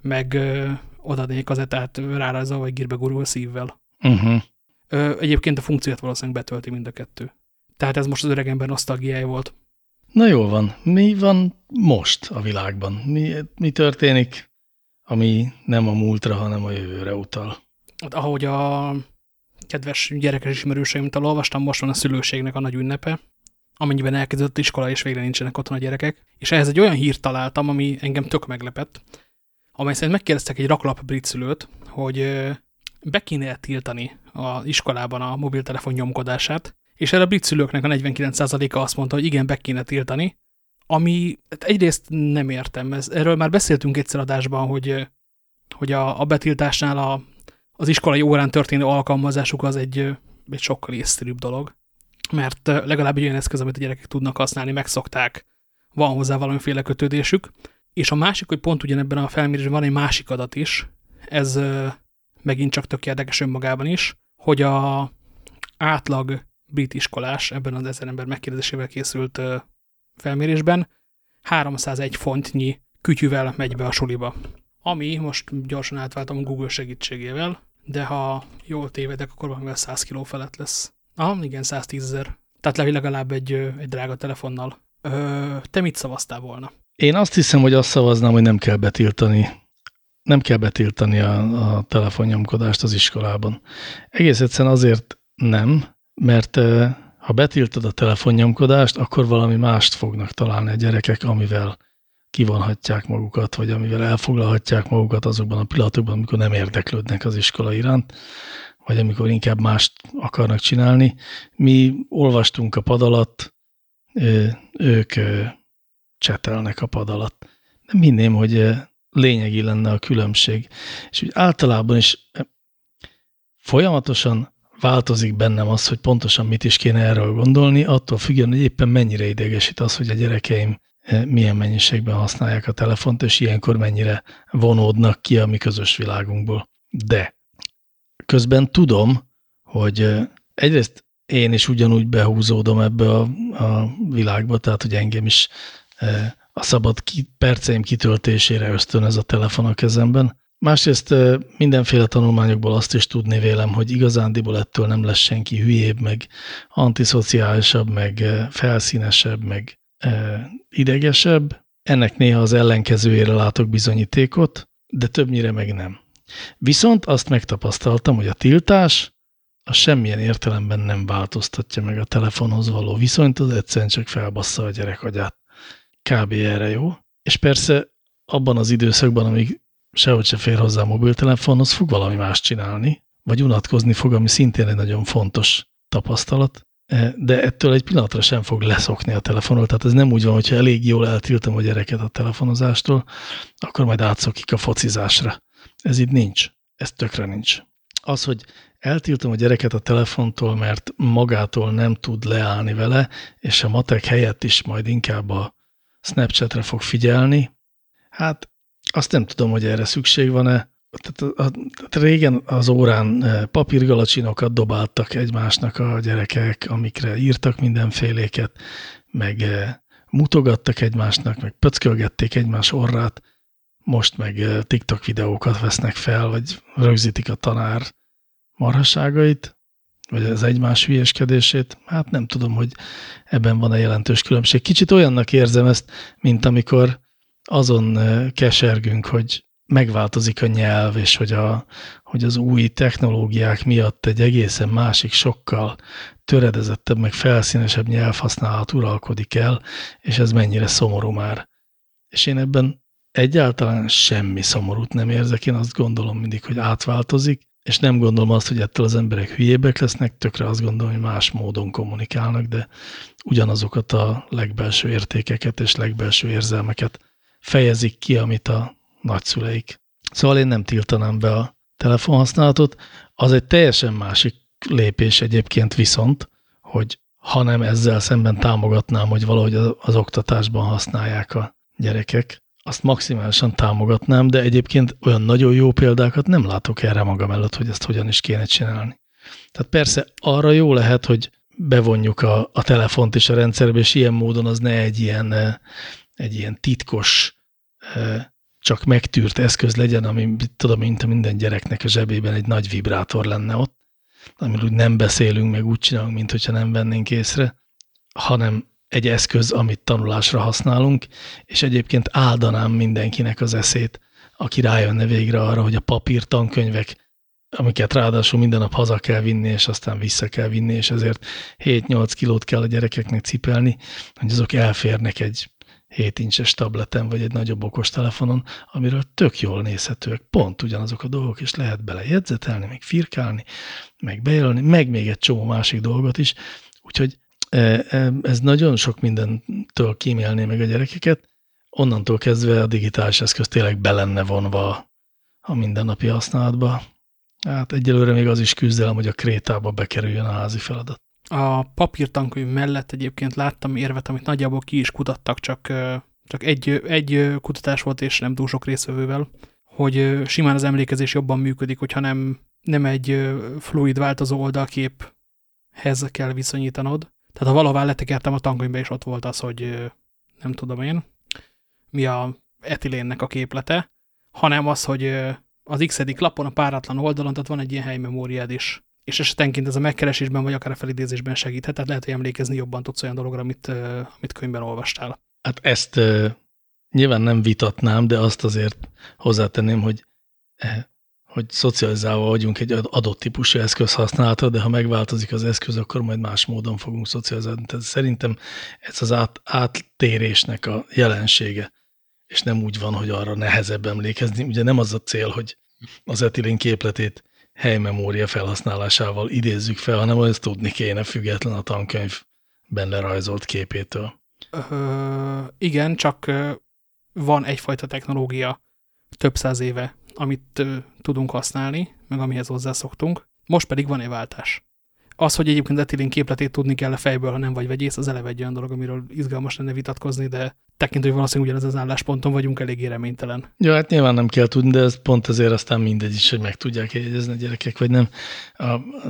meg ö, odaadni egy kazettát rárázva, vagy gírbe gurul szívvel. Uh -huh. ö, egyébként a funkciót valószínűleg betölti mind a kettő. Tehát ez most az öreg ember nosztalgiája volt. Na jól van. Mi van most a világban? Mi, mi történik, ami nem a múltra, hanem a jövőre utal? Hát, ahogy a kedves gyerekes ismerőseimtől olvastam, most van a szülőségnek a nagy ünnepe, amennyiben elkezdett iskola, és végre nincsenek otthon a gyerekek. És ehhez egy olyan hírt találtam, ami engem tök meglepett, amely szerint megkérdeztek egy raklap brit szülőt, hogy be kéne tiltani az iskolában a mobiltelefon nyomkodását, és erre a brit szülőknek a 49%-a azt mondta, hogy igen, be kéne tiltani, ami hát egyrészt nem értem. Ez, erről már beszéltünk egyszer adásban, hogy, hogy a, a betiltásnál a, az iskolai órán történő alkalmazásuk az egy, egy sokkal észszerűbb dolog. Mert legalább egy olyan eszköz, amit a gyerekek tudnak használni, megszokták, van hozzá valamiféle kötődésük. És a másik, hogy pont ugyanebben a felmérésben van egy másik adat is, ez megint csak tök érdekes önmagában is, hogy a átlag brit iskolás ebben az ezer ember megkérdezésével készült felmérésben 301 fontnyi kütyüvel megy be a suliba. Ami most gyorsan átváltam a Google segítségével, de ha jól tévedek, akkor valamivel 100 kiló felett lesz. Aha, igen, 110 ezer. Tehát legalább egy, egy drága telefonnal. Ö, te mit szavaztál volna? Én azt hiszem, hogy azt szavaznám, hogy nem kell betiltani nem kell betiltani a, a telefonnyomkodást az iskolában. Egész egyszerűen azért nem, mert ha betiltod a telefonnyomkodást, akkor valami mást fognak találni a gyerekek, amivel kivonhatják magukat, vagy amivel elfoglalhatják magukat azokban a pillanatokban, amikor nem érdeklődnek az iskola iránt, vagy amikor inkább mást akarnak csinálni. Mi olvastunk a pad alatt, ők csetelnek a pad alatt. Nem hinném, hogy lényegi lenne a különbség. És úgy általában is folyamatosan változik bennem az, hogy pontosan mit is kéne erről gondolni, attól függően, hogy éppen mennyire idegesít az, hogy a gyerekeim milyen mennyiségben használják a telefont, és ilyenkor mennyire vonódnak ki a mi közös világunkból. De közben tudom, hogy eh, egyrészt én is ugyanúgy behúzódom ebbe a, a világba, tehát hogy engem is eh, a szabad ki, perceim kitöltésére ösztönöz a telefon a kezemben, Másrészt mindenféle tanulmányokból azt is tudni vélem, hogy igazándiból ettől nem lesz senki hülyébb, meg antiszociálisabb, meg felszínesebb, meg idegesebb. Ennek néha az ellenkezőjére látok bizonyítékot, de többnyire meg nem. Viszont azt megtapasztaltam, hogy a tiltás a semmilyen értelemben nem változtatja meg a telefonhoz való viszonyt, az egyszerűen csak felbassza a gyerek agyát. Kb. erre jó. És persze abban az időszakban, amíg sehogy se fér hozzá a mobiltelefonhoz, fog valami más csinálni, vagy unatkozni fog, ami szintén egy nagyon fontos tapasztalat, de ettől egy pillanatra sem fog leszokni a telefonról. Tehát ez nem úgy van, hogyha elég jól eltiltom a gyereket a telefonozástól, akkor majd átszokik a focizásra. Ez itt nincs. Ez tökre nincs. Az, hogy eltiltom a gyereket a telefontól, mert magától nem tud leállni vele, és a matek helyett is majd inkább a Snapchatre fog figyelni, hát azt nem tudom, hogy erre szükség van-e. Tehát, a, tehát régen az órán e, papírgalacsinokat dobáltak egymásnak a gyerekek, amikre írtak mindenféléket, meg e, mutogattak egymásnak, meg pöckölgették egymás orrát, most meg e, TikTok videókat vesznek fel, vagy rögzítik a tanár marhaságait, vagy az egymás hülyeskedését. Hát nem tudom, hogy ebben van-e jelentős különbség. Kicsit olyannak érzem ezt, mint amikor azon kesergünk, hogy megváltozik a nyelv, és hogy, a, hogy az új technológiák miatt egy egészen másik, sokkal töredezettebb, meg felszínesebb nyelvhasználat uralkodik el, és ez mennyire szomorú már. És én ebben egyáltalán semmi szomorút nem érzek, én azt gondolom mindig, hogy átváltozik, és nem gondolom azt, hogy ettől az emberek hülyébbek lesznek, tökre azt gondolom, hogy más módon kommunikálnak, de ugyanazokat a legbelső értékeket és legbelső érzelmeket fejezik ki, amit a nagyszüleik. Szóval én nem tiltanám be a telefonhasználatot. Az egy teljesen másik lépés egyébként viszont, hogy hanem ezzel szemben támogatnám, hogy valahogy az oktatásban használják a gyerekek, azt maximálisan támogatnám, de egyébként olyan nagyon jó példákat nem látok erre magam előtt, hogy ezt hogyan is kéne csinálni. Tehát persze arra jó lehet, hogy bevonjuk a, a telefont is a rendszerbe, és ilyen módon az ne egy ilyen egy ilyen titkos, csak megtűrt eszköz legyen, ami tudom, mint minden gyereknek a zsebében egy nagy vibrátor lenne ott, amiről úgy nem beszélünk, meg úgy csinálunk, mint hogyha nem vennénk észre, hanem egy eszköz, amit tanulásra használunk, és egyébként áldanám mindenkinek az eszét, aki rájönne végre arra, hogy a papír tankönyvek, amiket ráadásul minden nap haza kell vinni, és aztán vissza kell vinni, és ezért 7-8 kilót kell a gyerekeknek cipelni, hogy azok elférnek egy 7 incses tableten, vagy egy nagyobb okostelefonon, amiről tök jól nézhetőek, pont ugyanazok a dolgok, és lehet bele jegyzetelni, meg firkálni, meg bejelölni, meg még egy csomó másik dolgot is, úgyhogy e, e, ez nagyon sok mindentől kímélné meg a gyerekeket, onnantól kezdve a digitális eszköz tényleg belenne vonva a mindennapi használatba. Hát egyelőre még az is küzdelem, hogy a krétába bekerüljön a házi feladat. A papírtankönyv mellett egyébként láttam érvet, amit nagyjából ki is kutattak, csak, csak egy, egy kutatás volt, és nem túl sok részvevővel, hogy simán az emlékezés jobban működik, hogyha nem, nem egy fluid változó oldalképhez kell viszonyítanod. Tehát ha valahová letekertem a tankönyvbe, és ott volt az, hogy nem tudom én, mi a etilénnek a képlete, hanem az, hogy az x lapon, a páratlan oldalon, tehát van egy ilyen helymemóriád is és esetenként ez a megkeresésben, vagy akár a felidézésben segíthet, tehát lehet, hogy emlékezni jobban tudsz olyan dologra, amit, amit könyvben olvastál. Hát ezt nyilván nem vitatnám, de azt azért hozzátenném, hogy, eh, hogy szocializálva vagyunk egy adott típusú eszköz használata, de ha megváltozik az eszköz, akkor majd más módon fogunk szocializálni. Tehát szerintem ez az át, áttérésnek a jelensége, és nem úgy van, hogy arra nehezebb emlékezni. Ugye nem az a cél, hogy az etilén képletét helymemória felhasználásával idézzük fel, hanem ezt tudni kéne független a tankönyvben lerajzolt képétől. Ö, igen, csak van egyfajta technológia több száz éve, amit tudunk használni, meg amihez hozzászoktunk. Most pedig van egy váltás. Az, hogy egyébként etilén képletét tudni kell a fejből, ha nem vagy vegyész, az eleve egy olyan dolog, amiről izgalmas lenne vitatkozni, de tekintő, hogy valószínűleg ugyanez az állásponton vagyunk, eléggé reménytelen. Jó, hát nyilván nem kell tudni, de ez pont azért aztán mindegy is, hogy meg tudják jegyezni a gyerekek, vagy nem. A,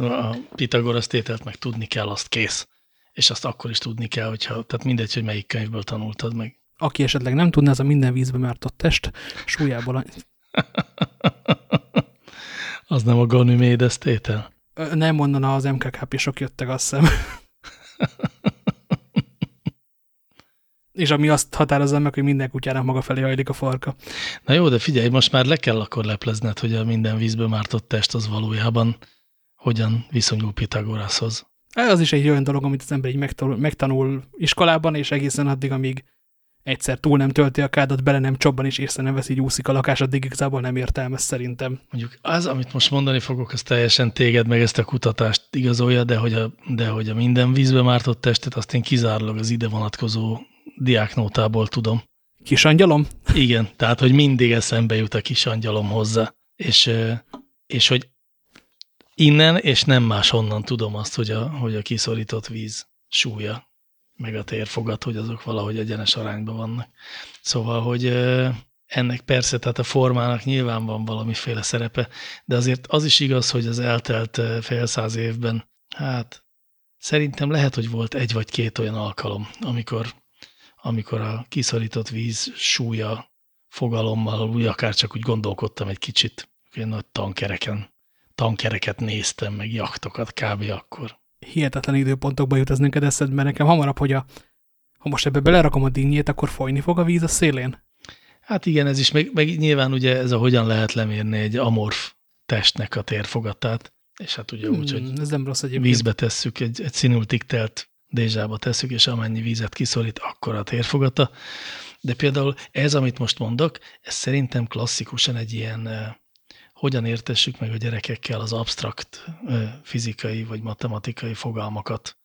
a Pitagoras tételt meg tudni kell, azt kész. És azt akkor is tudni kell, hogyha, tehát mindegy, hogy melyik könyvből tanultad meg. Aki esetleg nem tudná, ez a minden vízbe mártott test, súlyából... A... az nem a Ganymedes tétel? Nem mondana az MKKP-sok jöttek, azt hiszem. és ami azt határozza meg, hogy minden kutyának maga felé hajlik a farka. Na jó, de figyelj, most már le kell akkor leplezned, hogy a minden vízből mártott test az valójában hogyan viszonyul Pitagoraszhoz. Az is egy olyan dolog, amit az ember így megtanul, megtanul iskolában, és egészen addig, amíg egyszer túl nem tölti a kádat, bele nem csobban, és észre nem veszi, így úszik a lakás, addig igazából nem értelmes szerintem. Mondjuk az, amit most mondani fogok, az teljesen téged meg ezt a kutatást igazolja, de hogy a, de hogy a minden vízbe mártott testet, azt én kizárólag az ide vonatkozó diáknótából tudom. Kisangyalom? Igen, tehát, hogy mindig eszembe jut a kisangyalom hozzá. És, és hogy innen és nem más honnan tudom azt, hogy a, hogy a kiszorított víz súlya, meg a térfogat, hogy azok valahogy egyenes arányban vannak. Szóval, hogy ennek persze, tehát a formának nyilván van valamiféle szerepe, de azért az is igaz, hogy az eltelt fél száz évben, hát szerintem lehet, hogy volt egy vagy két olyan alkalom, amikor amikor a kiszorított víz súlya fogalommal úgy akár csak úgy gondolkodtam egy kicsit, hogy nagy tankereken, tankereket néztem, meg jaktokat kb. akkor. Hihetetlen időpontokba jut ez neked eszed, mert nekem hamarabb, hogy a, ha most ebbe belerakom a dinnyét, akkor folyni fog a víz a szélén? Hát igen, ez is, meg, meg nyilván ugye ez a hogyan lehet lemérni egy amorf testnek a térfogatát, és hát ugye úgy, hmm, hogy ez nem rossz egyébként. vízbe tesszük egy, egy színultig telt dézsába tesszük, és amennyi vízet kiszorít, akkor a térfogata. De például ez, amit most mondok, ez szerintem klasszikusan egy ilyen, hogyan értessük meg a gyerekekkel az absztrakt fizikai vagy matematikai fogalmakat.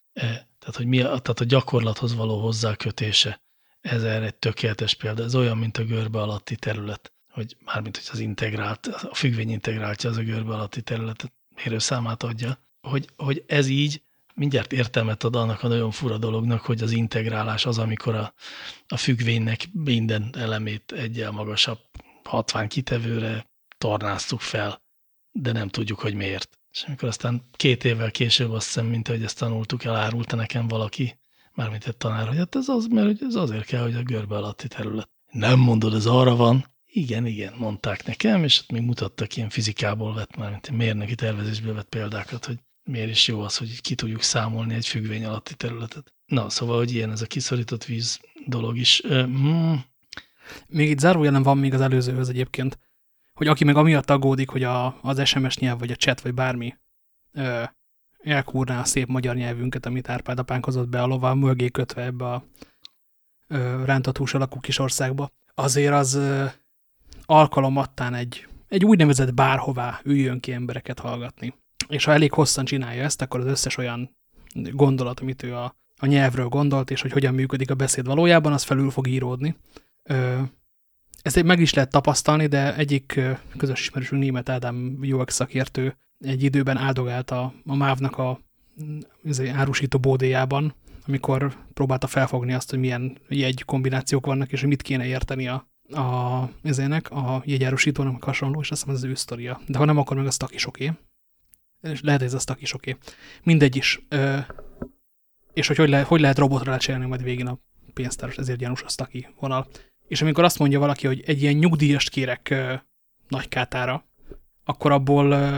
Tehát, hogy mi a, tehát a gyakorlathoz való hozzákötése. Ez erre egy tökéletes példa. Ez olyan, mint a görbe alatti terület, hogy mármint, hogy az integrált, a függvény integráltja az a görbe alatti területet mérőszámát adja, hogy, hogy ez így mindjárt értelmet ad annak a nagyon fura dolognak, hogy az integrálás az, amikor a, a függvénynek minden elemét egyel magasabb hatvány kitevőre tornáztuk fel, de nem tudjuk, hogy miért. És amikor aztán két évvel később azt hiszem, mint hogy ezt tanultuk, elárulta nekem valaki, mármint egy tanár, hogy hát ez az, mert ez azért kell, hogy a görbe alatti terület. Nem mondod, ez arra van? Igen, igen, mondták nekem, és ott még mutattak ilyen fizikából vett, mármint mérnöki tervezésből vett példákat, hogy miért is jó az, hogy ki tudjuk számolni egy függvény alatti területet. Na, szóval, hogy ilyen ez a kiszorított víz dolog is. Hmm. Még itt zárójelen van még az előzőhöz egyébként, hogy aki meg amiatt aggódik, hogy a, az SMS nyelv, vagy a chat, vagy bármi ö, elkúrná a szép magyar nyelvünket, amit Árpád apánk hozott be a lován mögé kötve ebbe a rántott alakú kis országba. Azért az ö, alkalomattán egy, egy úgynevezett bárhová üljön ki embereket hallgatni. És ha elég hosszan csinálja ezt, akkor az összes olyan gondolat, amit ő a, a nyelvről gondolt, és hogy hogyan működik a beszéd valójában, az felül fog íródni. Ö, ezt meg is lehet tapasztalni, de egyik közös ismerősünk német Ádám UX szakértő egy időben áldogált a, a MÁV-nak a izé, árusító bódéjában, amikor próbálta felfogni azt, hogy milyen jegy kombinációk vannak, és hogy mit kéne érteni a, a, ezének, a jegyárusítónak hasonló, és azt hiszem ez az ő sztoria. De ha nem, akkor meg az is oké. És lehet, ez az is oké. Mindegy is. Ö, és hogy hogy, le, hogy lehet robotra lecserélni majd végén a pénztáros, ezért gyanús a taki vonal. És amikor azt mondja valaki, hogy egy ilyen nyugdíjast kérek ö, nagy kátára, akkor abból ö,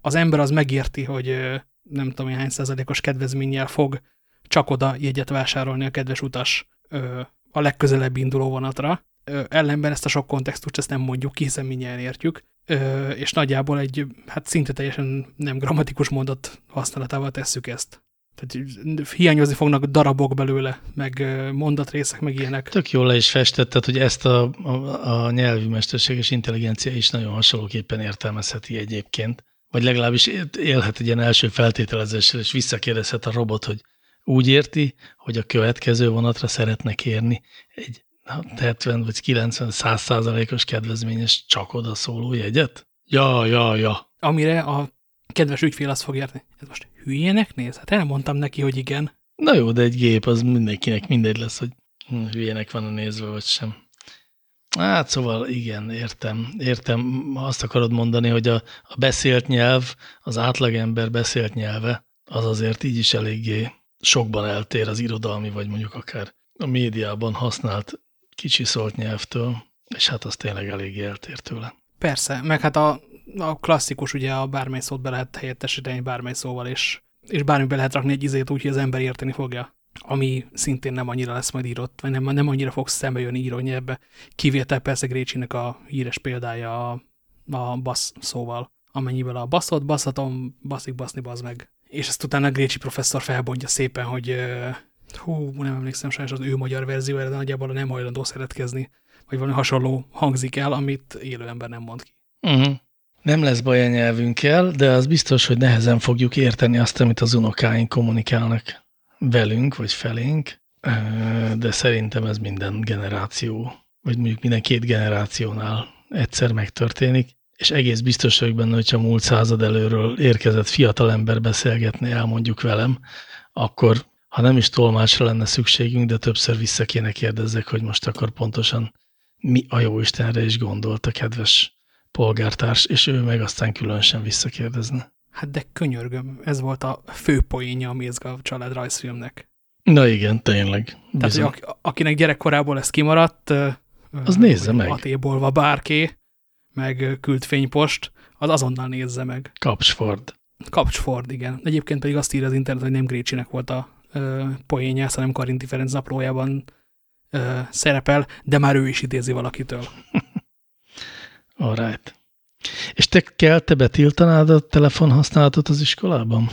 az ember az megérti, hogy ö, nem tudom, hogy hány százalékos kedvezménnyel fog csak oda jegyet vásárolni a kedves utas ö, a legközelebb induló vonatra. Ö, ellenben ezt a sok kontextust ezt nem mondjuk ki, hiszen mindjárt értjük, ö, és nagyjából egy hát szinte teljesen nem grammatikus mondat használatával tesszük ezt. Tehát hiányozni fognak darabok belőle, meg mondatrészek, meg ilyenek. Tök jól le is festetted, hogy ezt a, a, a nyelvi mesterséges intelligencia is nagyon hasonlóképpen értelmezheti egyébként. Vagy legalábbis élhet egy ilyen első feltételezéssel, és visszakérdezhet a robot, hogy úgy érti, hogy a következő vonatra szeretne kérni egy 70 vagy 90 100 százalékos kedvezményes csak oda szóló jegyet? Ja, ja, ja. Amire a kedves ügyfél azt fog érni. Ez most hülyének néz? Hát elmondtam neki, hogy igen. Na jó, de egy gép az mindenkinek mindegy lesz, hogy hülyének van a nézve, vagy sem. Hát szóval igen, értem. Értem, azt akarod mondani, hogy a, a beszélt nyelv, az átlagember beszélt nyelve, az azért így is eléggé sokban eltér az irodalmi, vagy mondjuk akár a médiában használt kicsi szólt nyelvtől, és hát az tényleg eléggé eltér tőle. Persze, meg hát a, a klasszikus, ugye a bármely szót be lehet helyettesíteni bármely szóval, és, és bármibe lehet rakni egy izét úgy, hogy az ember érteni fogja ami szintén nem annyira lesz majd írott, vagy nem, nem annyira fogsz szembe jönni író nyelvbe. Kivétel persze Grécsinek a híres példája a, a basz szóval, amennyivel a baszot, baszatom, baszik, baszni, bazd meg. És ezt utána Grécsi professzor felbontja szépen, hogy hú, nem emlékszem sajnos az ő magyar verziójára, de nagyjából nem hajlandó szeretkezni, vagy valami hasonló hangzik el, amit élő ember nem mond ki. Uh mhm. -huh. Nem lesz baj a nyelvünkkel, de az biztos, hogy nehezen fogjuk érteni azt, amit az unokáink kommunikálnak velünk, vagy felénk, de szerintem ez minden generáció, vagy mondjuk minden két generációnál egyszer megtörténik, és egész biztos vagyok benne, hogyha múlt század előről érkezett fiatalember beszélgetni, elmondjuk velem, akkor ha nem is tolmácsra lenne szükségünk, de többször vissza kéne kérdezzek, hogy most akkor pontosan mi a jó Istenre is gondolt a kedves polgártárs, és ő meg aztán különösen visszakérdezne. Hát de könyörgöm, ez volt a fő poénja a Mézga család rajzfilmnek. Na igen, tényleg. Tehát, hogy akinek gyerekkorából ez kimaradt, az nézze meg. Atébolva bárki, meg küld fénypost, az azonnal nézze meg. Kapsford. Kapsford, igen. Egyébként pedig azt ír az internet, hogy nem Grécsinek volt a ö, poénja, hanem Karinti Ferenc naplójában ö, szerepel, de már ő is idézi valakitől. All right. És te kell, te betiltanád a telefonhasználatot az iskolában?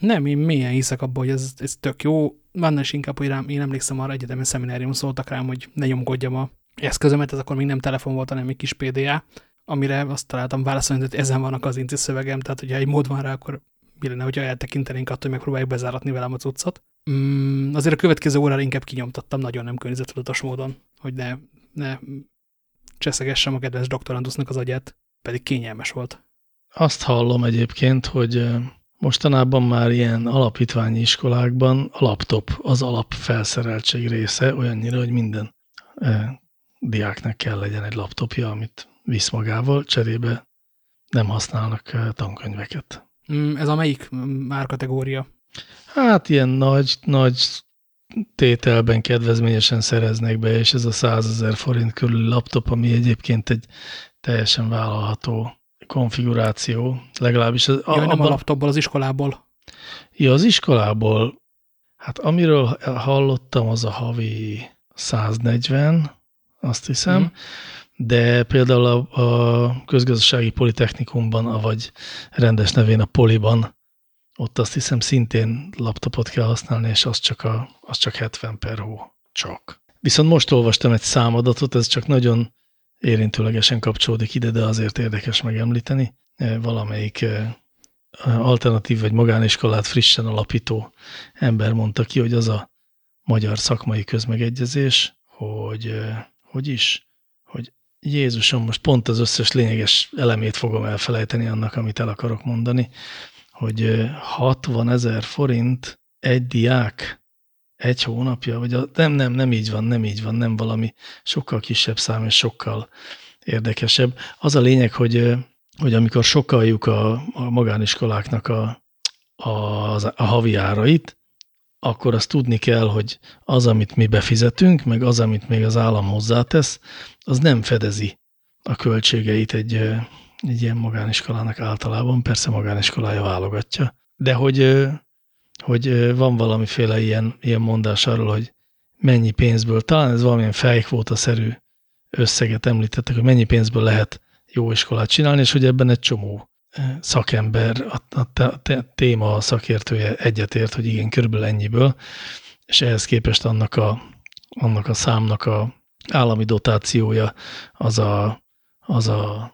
Nem, én mélyen hiszek abban, hogy ez, ez tök jó. Van is inkább, hogy rám, én emlékszem arra egyetemi szeminárium szóltak rám, hogy ne nyomkodjam a eszközömet, ez akkor még nem telefon volt, hanem egy kis PDA, amire azt találtam válaszolni, hogy ezen vannak az inci szövegem, tehát hogyha egy mód van rá, akkor mi lenne, hogyha eltekintenénk attól, hogy megpróbáljuk bezáratni velem a cuccot. Mm, azért a következő órára inkább kinyomtattam nagyon nem környezetudatos módon, hogy ne, ne cseszegessem a kedves doktorandusznak az agyát, pedig kényelmes volt. Azt hallom egyébként, hogy mostanában már ilyen alapítványi iskolákban a laptop az alapfelszereltség része, olyannyira, hogy minden eh, diáknak kell legyen egy laptopja, amit visz magával, cserébe nem használnak tankönyveket. Mm, ez a melyik márkategória? Hát ilyen nagy, nagy tételben kedvezményesen szereznek be, és ez a 100 ezer forint körüli laptop, ami egyébként egy teljesen vállalható konfiguráció, legalábbis. Az, Jaj, abban, nem a laptopból, az iskolából. Ja, az iskolából. Hát amiről hallottam, az a havi 140, azt hiszem, mm. de például a, a közgazdasági politechnikumban, vagy rendes nevén a poliban, ott azt hiszem szintén laptopot kell használni, és az csak, a, az csak 70 per hó. Csak. Viszont most olvastam egy számadatot, ez csak nagyon érintőlegesen kapcsolódik ide, de azért érdekes megemlíteni. E, valamelyik e, alternatív vagy magániskolát frissen alapító ember mondta ki, hogy az a magyar szakmai közmegegyezés, hogy e, hogy is, hogy Jézusom, most pont az összes lényeges elemét fogom elfelejteni annak, amit el akarok mondani, hogy 60 ezer forint egy diák egy hónapja, vagy a, nem, nem, nem így van, nem így van, nem valami sokkal kisebb szám, és sokkal érdekesebb. Az a lényeg, hogy, hogy amikor sokaljuk a, a magániskoláknak a, a, a havi árait, akkor azt tudni kell, hogy az, amit mi befizetünk, meg az, amit még az állam hozzátesz, az nem fedezi a költségeit egy, egy ilyen magániskolának általában. Persze magániskolája válogatja. De hogy hogy van valamiféle ilyen, ilyen mondás arról, hogy mennyi pénzből, talán ez valamilyen fejkvóta-szerű összeget említettek, hogy mennyi pénzből lehet jó iskolát csinálni, és hogy ebben egy csomó szakember, a, a, a téma szakértője egyetért, hogy igen, körülbelül ennyiből, és ehhez képest annak a, annak a számnak a állami dotációja az a, az a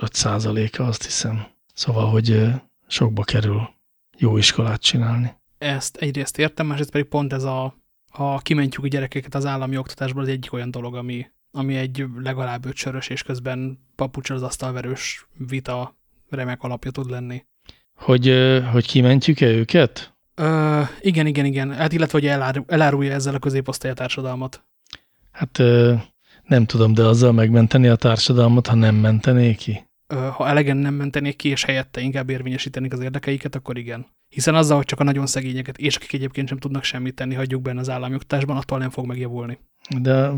5 százaléka, azt hiszem. Szóval, hogy sokba kerül jó iskolát csinálni ezt egyrészt értem, másrészt pedig pont ez a, a kimentjük a gyerekeket az állami oktatásból az egyik olyan dolog, ami, ami egy legalább öt és közben papucsal az asztalverős vita remek alapja tud lenni. Hogy, hogy kimentjük-e őket? Ö, igen, igen, igen. Hát illetve, hogy elár, elárulja ezzel a középosztály a társadalmat. Hát nem tudom, de azzal megmenteni a társadalmat, ha nem mentené ki? ha elegen nem mentenék ki, és helyette inkább érvényesítenék az érdekeiket, akkor igen. Hiszen azzal, hogy csak a nagyon szegényeket, és akik egyébként sem tudnak semmit tenni, hagyjuk benne az államjogtásban, attól nem fog megjavulni. De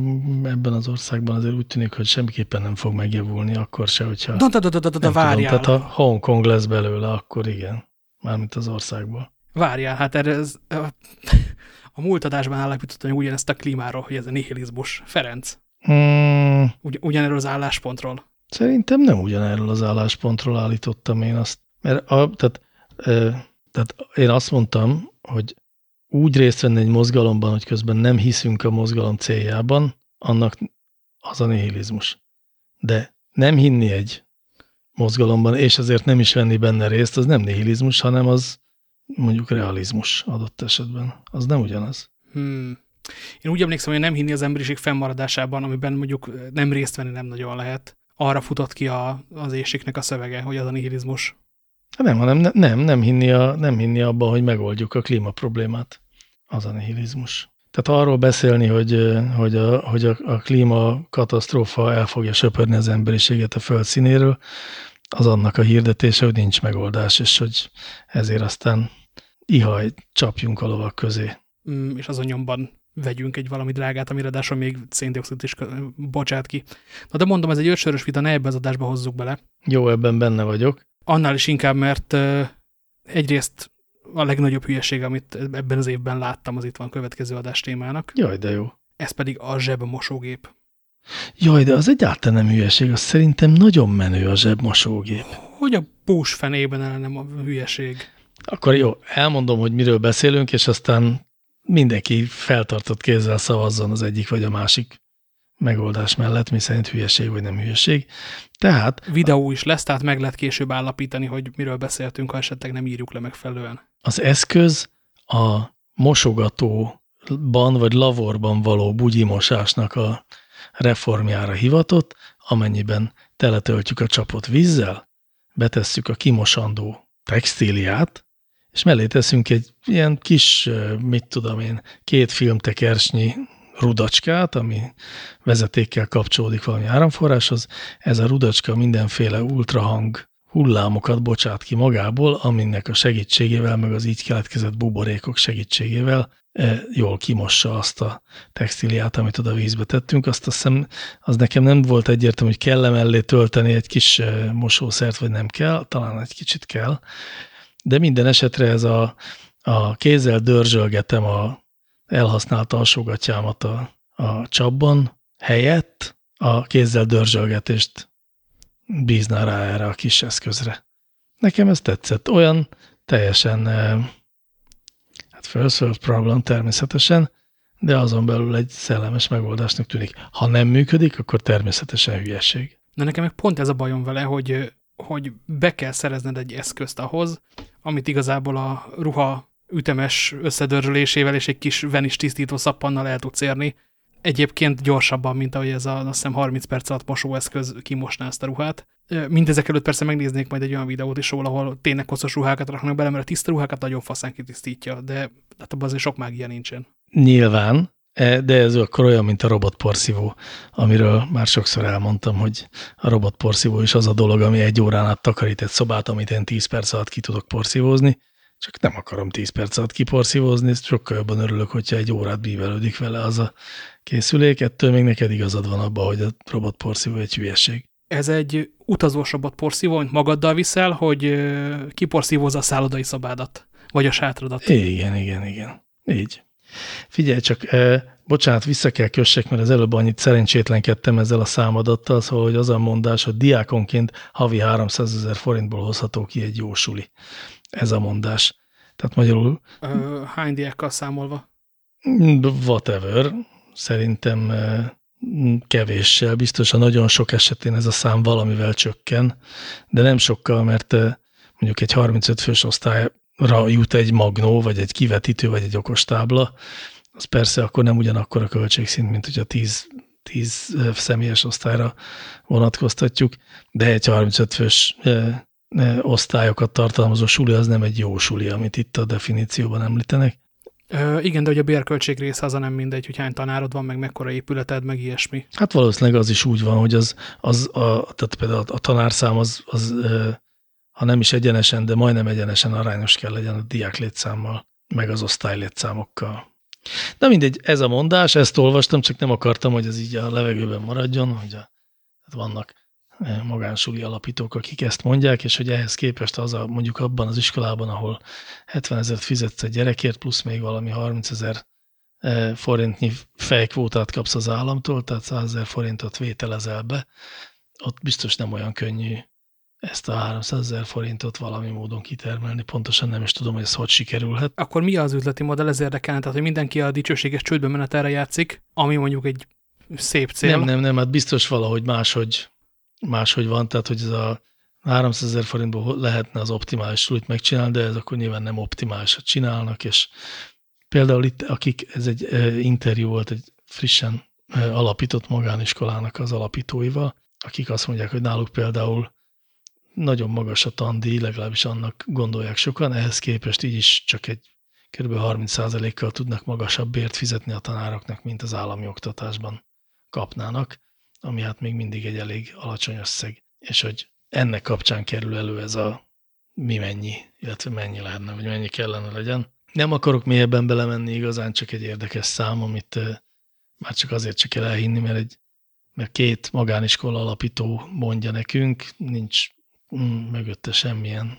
ebben az országban azért úgy tűnik, hogy semmiképpen nem fog megjavulni, akkor se, hogyha... Da, da, da, da, da, da várjál. Tudom, tehát ha Hongkong lesz belőle, akkor igen. Mármint az országból. Várjál, hát erre ez, a múlt adásban állapítottam ugyanezt a klímáról, hogy ez a nihilizmus. Ferenc. Hmm. Ugy, ugyanerről az álláspontról. Szerintem nem ugyanerről az álláspontról állítottam én azt. Mert a, tehát, e, tehát én azt mondtam, hogy úgy részt venni egy mozgalomban, hogy közben nem hiszünk a mozgalom céljában, annak az a nihilizmus. De nem hinni egy mozgalomban, és ezért nem is venni benne részt, az nem nihilizmus, hanem az mondjuk realizmus adott esetben. Az nem ugyanaz. Hmm. Én úgy emlékszem, hogy nem hinni az emberiség fennmaradásában, amiben mondjuk nem részt venni nem nagyon lehet arra futott ki a, az éjségnek a szövege, hogy az a nihilizmus. Nem, hanem nem, nem, hinni a, nem hinni abban, hogy megoldjuk a klíma problémát. Az a nihilizmus. Tehát arról beszélni, hogy, hogy, a, hogy a, a klíma katasztrófa el fogja söpörni az emberiséget a föld színéről, az annak a hirdetése, hogy nincs megoldás, és hogy ezért aztán ihaj, csapjunk a lovak közé. Mm, és azon nyomban vegyünk egy valami drágát, amire ráadásul még széndiokszid is bocsát ki. Na de mondom, ez egy ötsörös vita, ne ebbe az adásba hozzuk bele. Jó, ebben benne vagyok. Annál is inkább, mert egyrészt a legnagyobb hülyeség, amit ebben az évben láttam, az itt van következő adás témának. Jaj, de jó. Ez pedig a zsebmosógép. Jaj, de az egyáltalán nem hülyeség, az szerintem nagyon menő a zsebmosógép. Hogy a pús fenében ellenem a hülyeség? Akkor jó, elmondom, hogy miről beszélünk, és aztán mindenki feltartott kézzel szavazzon az egyik vagy a másik megoldás mellett, mi szerint hülyeség vagy nem hülyeség. Tehát... Videó is lesz, tehát meg lehet később állapítani, hogy miről beszéltünk, ha esetleg nem írjuk le megfelelően. Az eszköz a mosogatóban vagy lavorban való bugyimosásnak a reformjára hivatott, amennyiben teletöltjük a csapot vízzel, betesszük a kimosandó textíliát, és mellé teszünk egy ilyen kis, mit tudom én, két filmtekersnyi rudacskát, ami vezetékkel kapcsolódik valami áramforráshoz. Ez a rudacska mindenféle ultrahang hullámokat bocsát ki magából, aminek a segítségével, meg az így keletkezett buborékok segítségével jól kimossa azt a textíliát, amit oda vízbe tettünk. Azt hiszem, az nekem nem volt egyértelmű, hogy kell -e mellé tölteni egy kis mosószert, vagy nem kell, talán egy kicsit kell, de minden esetre ez a, a kézzel dörzsölgetem a elhasznált alsógatjámat a, a csapban, helyett a kézzel dörzsölgetést bízná rá erre a kis eszközre. Nekem ez tetszett. Olyan teljesen hát first problem természetesen, de azon belül egy szellemes megoldásnak tűnik. Ha nem működik, akkor természetesen hülyeség. De nekem meg pont ez a bajom vele, hogy, hogy be kell szerezned egy eszközt ahhoz, amit igazából a ruha ütemes összedörzsölésével és egy kis venis tisztító szappannal el tudsz érni. Egyébként gyorsabban, mint ahogy ez a azt hiszem 30 perc alatt mosóeszköz kimosná ezt a ruhát. Mindezek előtt persze megnéznék majd egy olyan videót is róla, ahol tényleg koszos ruhákat raknak bele, mert a tiszta ruhákat nagyon faszán kitisztítja, de hát abban azért sok mágia nincsen. Nyilván, de ez akkor olyan, mint a robotporszívó, amiről már sokszor elmondtam, hogy a robotporszívó is az a dolog, ami egy órán át takarít egy szobát, amit én 10 perc alatt ki tudok porszívózni, csak nem akarom 10 perc alatt kiporszívózni, sokkal jobban örülök, hogyha egy órát bívelődik vele az a készülék, ettől még neked igazad van abban, hogy a robotporszívó egy hülyeség. Ez egy utazós robotporszívó, amit magaddal viszel, hogy kiporszívózza a szállodai szobádat, vagy a sátradat. Igen, igen, igen. Így. Figyelj csak, eh, bocsánat, vissza kell kössek, mert az előbb annyit szerencsétlenkedtem ezzel a számadattal, szóval, hogy az a mondás, hogy diákonként havi 300 ezer forintból hozható ki egy jó suli. Ez a mondás. Tehát magyarul... Ö, hány diákkal számolva? Whatever. Szerintem kevéssel. Biztosan nagyon sok esetén ez a szám valamivel csökken, de nem sokkal, mert mondjuk egy 35 fős osztályra jut egy magnó, vagy egy kivetítő, vagy egy okostábla, az persze akkor nem ugyanakkor a költségszint, mint hogyha 10, 10 személyes osztályra vonatkoztatjuk, de egy 35 fős osztályokat tartalmazó suli az nem egy jó suli, amit itt a definícióban említenek. Ö, igen, de hogy a bérköltség része az a nem mindegy, hogy hány tanárod van, meg mekkora épületed, meg ilyesmi. Hát valószínűleg az is úgy van, hogy az, az a, tehát például a tanárszám az, az ha nem is egyenesen, de majdnem egyenesen arányos kell legyen a diák létszámmal, meg az osztály létszámokkal. De mindegy, ez a mondás, ezt olvastam, csak nem akartam, hogy ez így a levegőben maradjon, hogy a, hát vannak magánsuli alapítók, akik ezt mondják, és hogy ehhez képest az a, mondjuk abban az iskolában, ahol 70 ezeret fizetsz a gyerekért, plusz még valami 30 ezer e, forintnyi fejkvótát kapsz az államtól, tehát 100 ezer forintot vételezel be, ott biztos nem olyan könnyű ezt a 300 ezer forintot valami módon kitermelni. Pontosan nem is tudom, hogy ez hogy sikerülhet. Akkor mi az üzleti modell? Ez érdekelne, tehát hogy mindenki a dicsőséges csődbe menetelre játszik, ami mondjuk egy szép cél. Nem, nem, nem, hát biztos valahogy máshogy máshogy van, tehát hogy ez a 300 ezer forintból lehetne az optimális sulit megcsinálni, de ez akkor nyilván nem optimálisat csinálnak, és például itt, akik, ez egy interjú volt egy frissen alapított magániskolának az alapítóival, akik azt mondják, hogy náluk például nagyon magas a tandíj, legalábbis annak gondolják sokan, ehhez képest így is csak egy kb. 30%-kal tudnak magasabb bért fizetni a tanároknak, mint az állami oktatásban kapnának ami hát még mindig egy elég alacsony összeg, és hogy ennek kapcsán kerül elő ez a mi mennyi, illetve mennyi lehetne, vagy mennyi kellene legyen. Nem akarok mélyebben belemenni, igazán csak egy érdekes szám, amit már csak azért csak kell elhinni, mert, egy, mert két magániskola alapító mondja nekünk, nincs mögötte semmilyen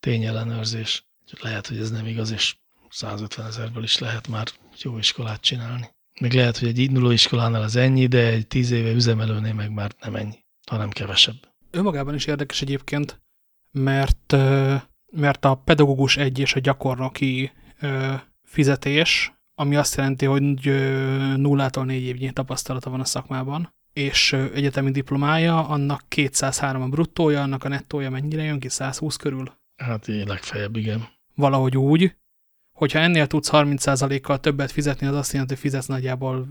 tényellenőrzés. Lehet, hogy ez nem igaz, és 150 ezerből is lehet már jó iskolát csinálni. Meg lehet, hogy egy induló iskolánál az ennyi, de egy tíz éve üzemelőnél meg már nem ennyi, hanem kevesebb. Önmagában is érdekes egyébként, mert, mert a pedagógus egy és a gyakornoki fizetés, ami azt jelenti, hogy nullától négy évnyi tapasztalata van a szakmában, és egyetemi diplomája, annak 203 a bruttója, annak a nettója mennyire jön ki? 120 körül? Hát így legfeljebb, igen. Valahogy úgy, Hogyha ennél tudsz 30%-kal többet fizetni, az azt jelenti, hogy fizetsz nagyjából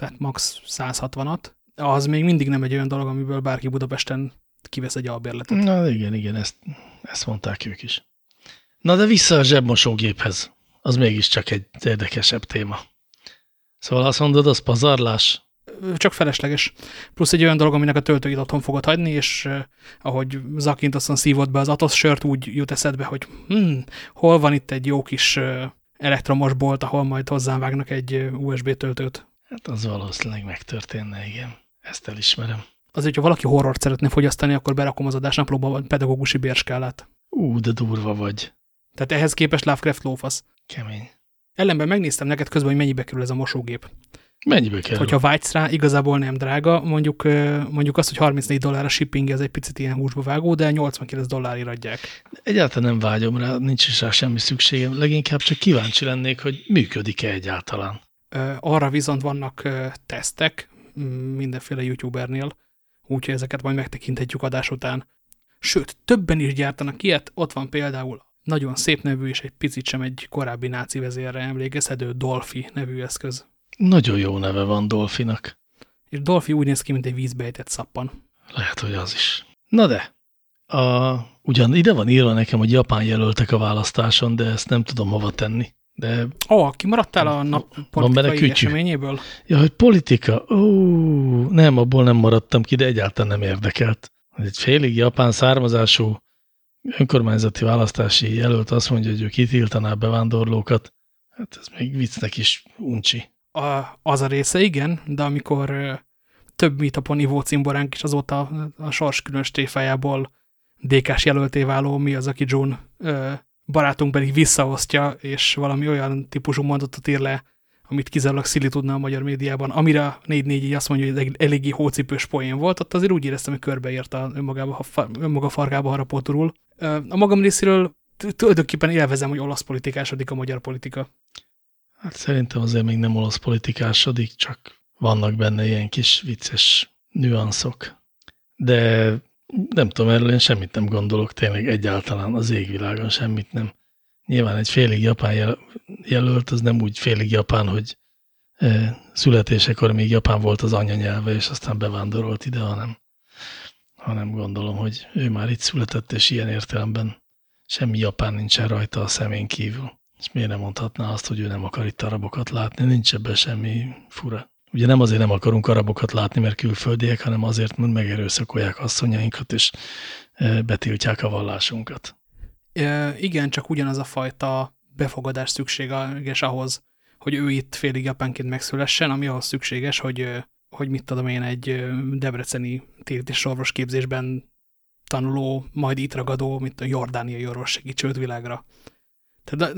hát max 160-at, az még mindig nem egy olyan dolog, amiből bárki Budapesten kivesz egy albérletet. Na igen, igen, ezt, ezt mondták ők is. Na de vissza a zsebmosógéphez. Az mégiscsak egy érdekesebb téma. Szóval azt mondod, az pazarlás? Csak felesleges. Plusz egy olyan dolog, aminek a töltőit otthon fogod hagyni, és uh, ahogy Zakintosson szívott be az Atos sört, úgy jut eszedbe, hogy hmm, hol van itt egy jó kis uh, elektromos bolt, ahol majd hozzám vágnak egy uh, USB töltőt. Hát az valószínűleg megtörténne, igen. Ezt elismerem. Azért, ha valaki horrort szeretne fogyasztani, akkor berakom az adásnaplóba a pedagógusi bérskálát. Ú, de durva vagy. Tehát ehhez képest Lovecraft lófasz. Kemény. Ellenben megnéztem neked közben, hogy mennyibe kerül ez a mosógép. Mennyibe kerül? Hogyha vágysz rá, igazából nem drága. Mondjuk, mondjuk azt, hogy 34 dollár a shipping, ez egy picit ilyen húsba vágó, de 89 dollárért adják. Egyáltalán nem vágyom rá, nincs is rá semmi szükségem. Leginkább csak kíváncsi lennék, hogy működik-e egyáltalán. Arra viszont vannak tesztek mindenféle youtubernél, úgyhogy ezeket majd megtekinthetjük adás után. Sőt, többen is gyártanak ilyet, ott van például nagyon szép nevű és egy picit sem egy korábbi náci vezérre emlékezhető Dolphy nevű eszköz. Nagyon jó neve van Dolfinak. És Dolphy úgy néz ki, mint egy vízbejtett szappan. Lehet, hogy az is. Na de, a, ugyan ide van írva nekem, hogy Japán jelöltek a választáson, de ezt nem tudom hova tenni. De Ó, oh, kimaradtál a nap politikai eseményéből? Ja, hogy politika? Ó, nem, abból nem maradtam ki, de egyáltalán nem érdekelt. Egy félig japán származású önkormányzati választási jelölt azt mondja, hogy ő kitiltaná bevándorlókat. Hát ez még viccnek is uncsi. A, az a része igen, de amikor több meetupon ivó cimboránk is azóta a sors különös tréfájából DK-s jelölté váló mi az, aki John barátunk pedig visszaosztja, és valami olyan típusú mondatot ír le, amit kizárólag Szili tudna a magyar médiában, amire 4-4 azt mondja, hogy eléggé hócipős poén volt, ott azért úgy éreztem, hogy körbeírta önmagába, önmaga farkába harapóturul. A magam részéről tulajdonképpen élvezem, hogy olasz politikásodik a magyar politika. Hát szerintem azért még nem olasz politikásodik, csak vannak benne ilyen kis vicces nüanszok. De nem tudom, erről én semmit nem gondolok, tényleg egyáltalán az égvilágon semmit nem. Nyilván egy félig japán jelölt, az nem úgy félig japán, hogy e, születésekor még japán volt az anyanyelve, és aztán bevándorolt ide, hanem, hanem gondolom, hogy ő már itt született, és ilyen értelemben semmi japán nincsen rajta a szemén kívül. És miért nem mondhatná azt, hogy ő nem akar itt arabokat látni? Nincs ebben semmi fura. Ugye nem azért nem akarunk arabokat látni, mert külföldiek, hanem azért, mert megerőszakolják asszonyainkat, és e, betiltják a vallásunkat. E, igen, csak ugyanaz a fajta befogadás szükséges ahhoz, hogy ő itt félig japánként megszülessen, ami ahhoz szükséges, hogy, hogy mit tudom én, egy debreceni télt és orvos képzésben tanuló, majd itt ragadó, mint a jordániai orvos segítsőt világra. Tehát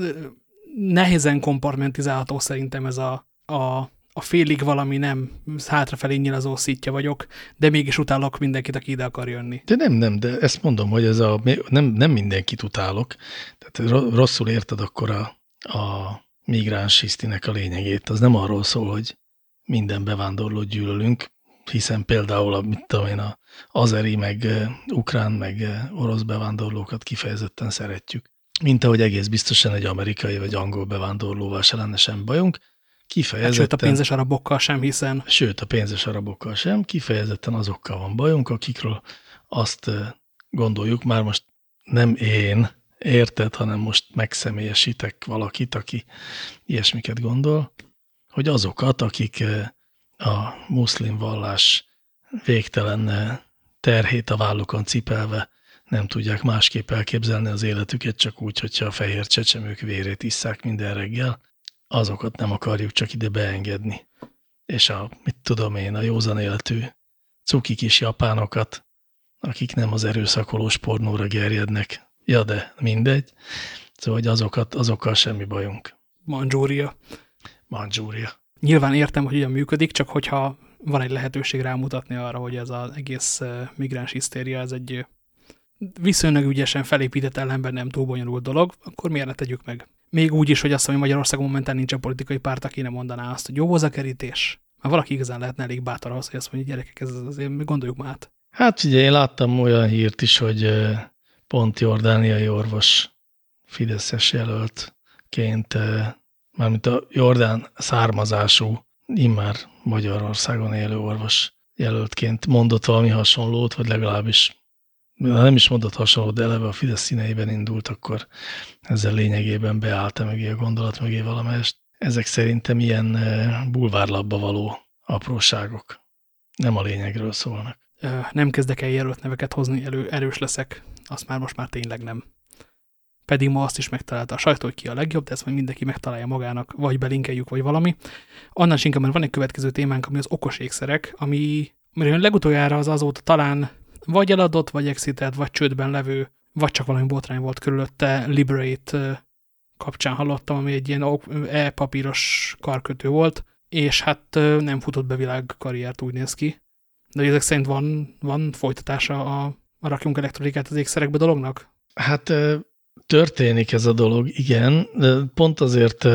nehézen kompartmentizálható szerintem ez a, a a félig valami nem hátrafelé nyilazó szítja vagyok, de mégis utálok mindenkit, aki ide akar jönni. De nem, nem, de ezt mondom, hogy ez a, nem, nem mindenkit utálok. Tehát rosszul érted akkor a, a migráns hisztinek a lényegét. Az nem arról szól, hogy minden bevándorlót gyűlölünk, hiszen például a, mit tudom én, a azeri, meg ukrán, meg orosz bevándorlókat kifejezetten szeretjük. Mint ahogy egész biztosan egy amerikai vagy angol bevándorlóval se lenne sem bajunk, Kifejezetten, hát, sőt, a pénzes arabokkal sem, hiszen... Sőt, a pénzes arabokkal sem, kifejezetten azokkal van bajunk, akikről azt gondoljuk, már most nem én, érted, hanem most megszemélyesítek valakit, aki ilyesmiket gondol, hogy azokat, akik a muszlim vallás végtelen terhét a vállukon cipelve nem tudják másképp elképzelni az életüket, csak úgy, hogyha a fehér csecsemők vérét isszák minden reggel, azokat nem akarjuk csak ide beengedni. És a, mit tudom én, a józan életű cuki kis japánokat, akik nem az erőszakolós pornóra gerjednek. Ja, de mindegy. Szóval, hogy azokat, azokkal semmi bajunk. Manzsúria. Manzsúria. Nyilván értem, hogy ugyan működik, csak hogyha van egy lehetőség rámutatni arra, hogy ez az egész migráns hisztéria, ez egy viszonylag ügyesen felépített ellenben nem túl bonyolult dolog, akkor miért ne tegyük meg? Még úgy is, hogy azt, hogy Magyarországon momentán nincs a politikai párt, aki nem mondaná azt, hogy jó az a kerítés. Mert valaki igazán lehetne elég bátor ahhoz, hogy azt mondja, gyerekek, ez azért gondoljuk már át. Hát ugye én láttam olyan hírt is, hogy pont jordániai orvos Fideszes jelöltként, mármint a Jordán származású, immár Magyarországon élő orvos jelöltként mondott valami hasonlót, vagy legalábbis ha nem is mondott hasonló, de eleve a Fidesz színeiben indult, akkor ezzel lényegében beállta mögé a gondolat mögé valamelyest. Ezek szerintem ilyen eh, bulvárlabba való apróságok. Nem a lényegről szólnak. Nem kezdek el jelölt neveket hozni, elő, erős leszek. Azt már most már tényleg nem. Pedig ma azt is megtalálta a sajtó, hogy ki a legjobb, de ezt majd mindenki megtalálja magának, vagy belinkeljük, vagy valami. Annál inkább, mert van egy következő témánk, ami az okos ékszerek, ami, amiről legutoljára az azóta talán vagy eladott, vagy exitet, vagy csődben levő, vagy csak valami botrány volt körülötte Liberate kapcsán hallottam, ami egy ilyen e-papíros karkötő volt, és hát nem futott be világkarriert, úgy néz ki. De ezek szerint van, van folytatása a, a rakjunk elektronikát az ékszerekbe dolognak? Hát történik ez a dolog, igen, pont azért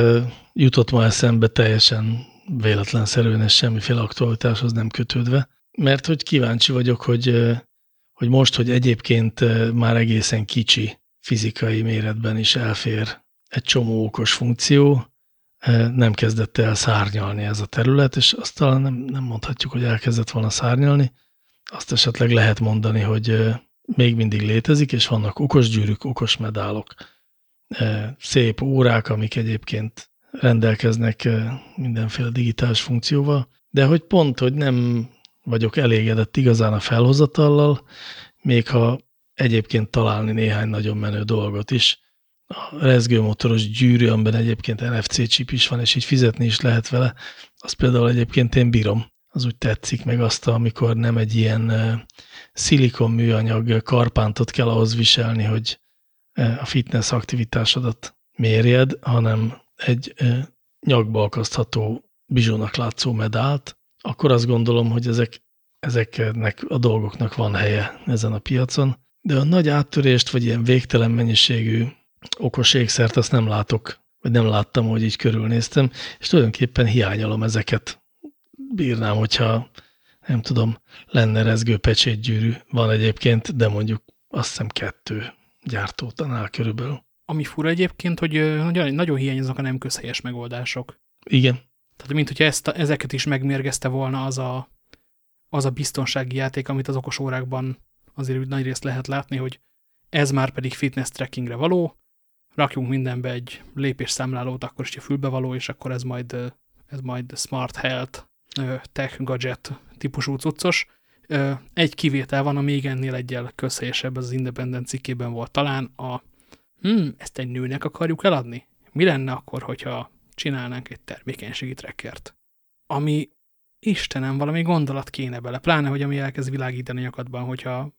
jutott ma eszembe teljesen véletlenszerűen és semmiféle aktualitáshoz nem kötődve, mert hogy kíváncsi vagyok, hogy, hogy most, hogy egyébként már egészen kicsi fizikai méretben is elfér egy csomó okos funkció, nem kezdett el szárnyalni ez a terület, és azt talán nem, nem mondhatjuk, hogy elkezdett volna szárnyalni, azt esetleg lehet mondani, hogy még mindig létezik, és vannak okos gyűrűk, okos medálok, szép órák, amik egyébként rendelkeznek mindenféle digitális funkcióval, de hogy pont, hogy nem vagyok elégedett igazán a felhozatallal, még ha egyébként találni néhány nagyon menő dolgot is. A rezgőmotoros gyűrű, amiben egyébként NFC chip is van, és így fizetni is lehet vele, az például egyébként én bírom. Az úgy tetszik, meg azt, amikor nem egy ilyen szilikon műanyag karpántot kell ahhoz viselni, hogy a fitness aktivitásodat mérjed, hanem egy nyakba akasztható bizsónak látszó medált, akkor azt gondolom, hogy ezek, ezeknek a dolgoknak van helye ezen a piacon, de a nagy áttörést, vagy ilyen végtelen mennyiségű okos ékszert azt nem látok, vagy nem láttam, hogy így körülnéztem, és tulajdonképpen hiányolom ezeket. Bírnám, hogyha nem tudom, lenne rezgő pecsétgyűrű, van egyébként, de mondjuk azt hiszem kettő gyártótanál körülbelül. Ami fura egyébként, hogy nagyon, nagyon hiányoznak a nem közhelyes megoldások. Igen. Tehát, mint hogyha ezt, ezeket is megmérgezte volna az a, az a biztonsági játék, amit az okos órákban azért úgy nagy részt lehet látni, hogy ez már pedig fitness trackingre való, rakjunk mindenbe egy lépésszámlálót, akkor is a fülbevaló, és akkor ez majd, ez majd smart health, tech gadget típusú cuccos. Egy kivétel van, a még ennél egyel közhelyesebb, az Independent cikkében volt talán, a hmm, ezt egy nőnek akarjuk eladni? Mi lenne akkor, hogyha csinálnánk egy termékenységi trackert? Ami, Istenem, valami gondolat kéne bele, pláne, hogy ami elkezd világítani nyakadban, hogyha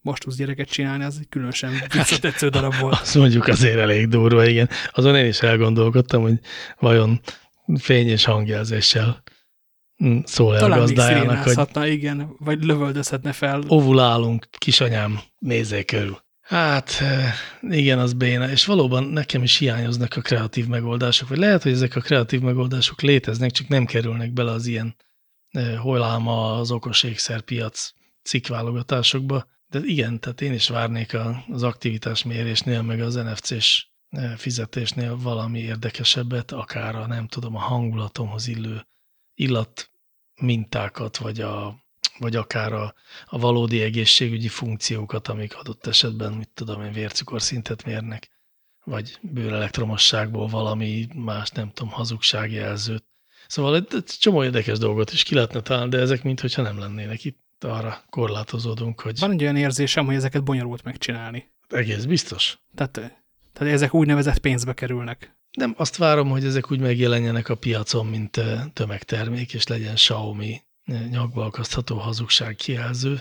most tudsz gyereket csinálni, az egy különösen visszatetsző darab volt. Azt mondjuk azért elég durva, igen. Azon én is elgondolkodtam, hogy vajon fény és hangjelzéssel szól el a gazdájának, hogy igen, vagy lövöldözhetne fel. Ovulálunk, kisanyám, nézzék körül. Hát eh, igen, az béna, és valóban nekem is hiányoznak a kreatív megoldások, vagy lehet, hogy ezek a kreatív megoldások léteznek, csak nem kerülnek bele az ilyen eh, hojláma az okos ékszerpiac cikkválogatásokba, de igen, tehát én is várnék az aktivitás mérésnél, meg az NFC-s eh, fizetésnél valami érdekesebbet, akár a nem tudom, a hangulatomhoz illő illat mintákat, vagy, a, vagy akár a, a valódi egészségügyi funkciókat, amik adott esetben, mit tudom én, vércukorszintet mérnek, vagy bőrelektromosságból valami más, nem tudom, hazugságjelzőt. Szóval egy, egy csomó érdekes dolgot is ki lehetne találni, de ezek mintha nem lennének itt. Arra korlátozódunk, hogy... Van egy olyan érzésem, hogy ezeket bonyolult megcsinálni. Egész biztos. Tehát, tehát ezek úgynevezett pénzbe kerülnek. Nem, azt várom, hogy ezek úgy megjelenjenek a piacon, mint tömegtermék, és legyen Xiaomi nyakba akasztható hazugság kijelző,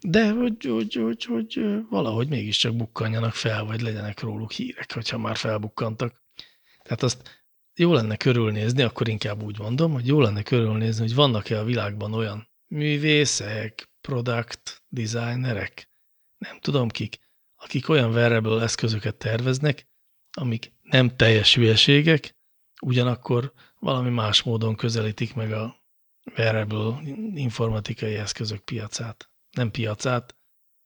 de hogy, hogy, hogy, hogy valahogy mégiscsak bukkanjanak fel, vagy legyenek róluk hírek, hogyha már felbukkantak. Tehát azt jó lenne körülnézni, akkor inkább úgy mondom, hogy jó lenne körülnézni, hogy vannak-e a világban olyan művészek, product designerek, nem tudom kik, akik olyan wearable eszközöket terveznek, amik nem teljes hülyeségek, ugyanakkor valami más módon közelítik meg a wearable informatikai eszközök piacát. Nem piacát,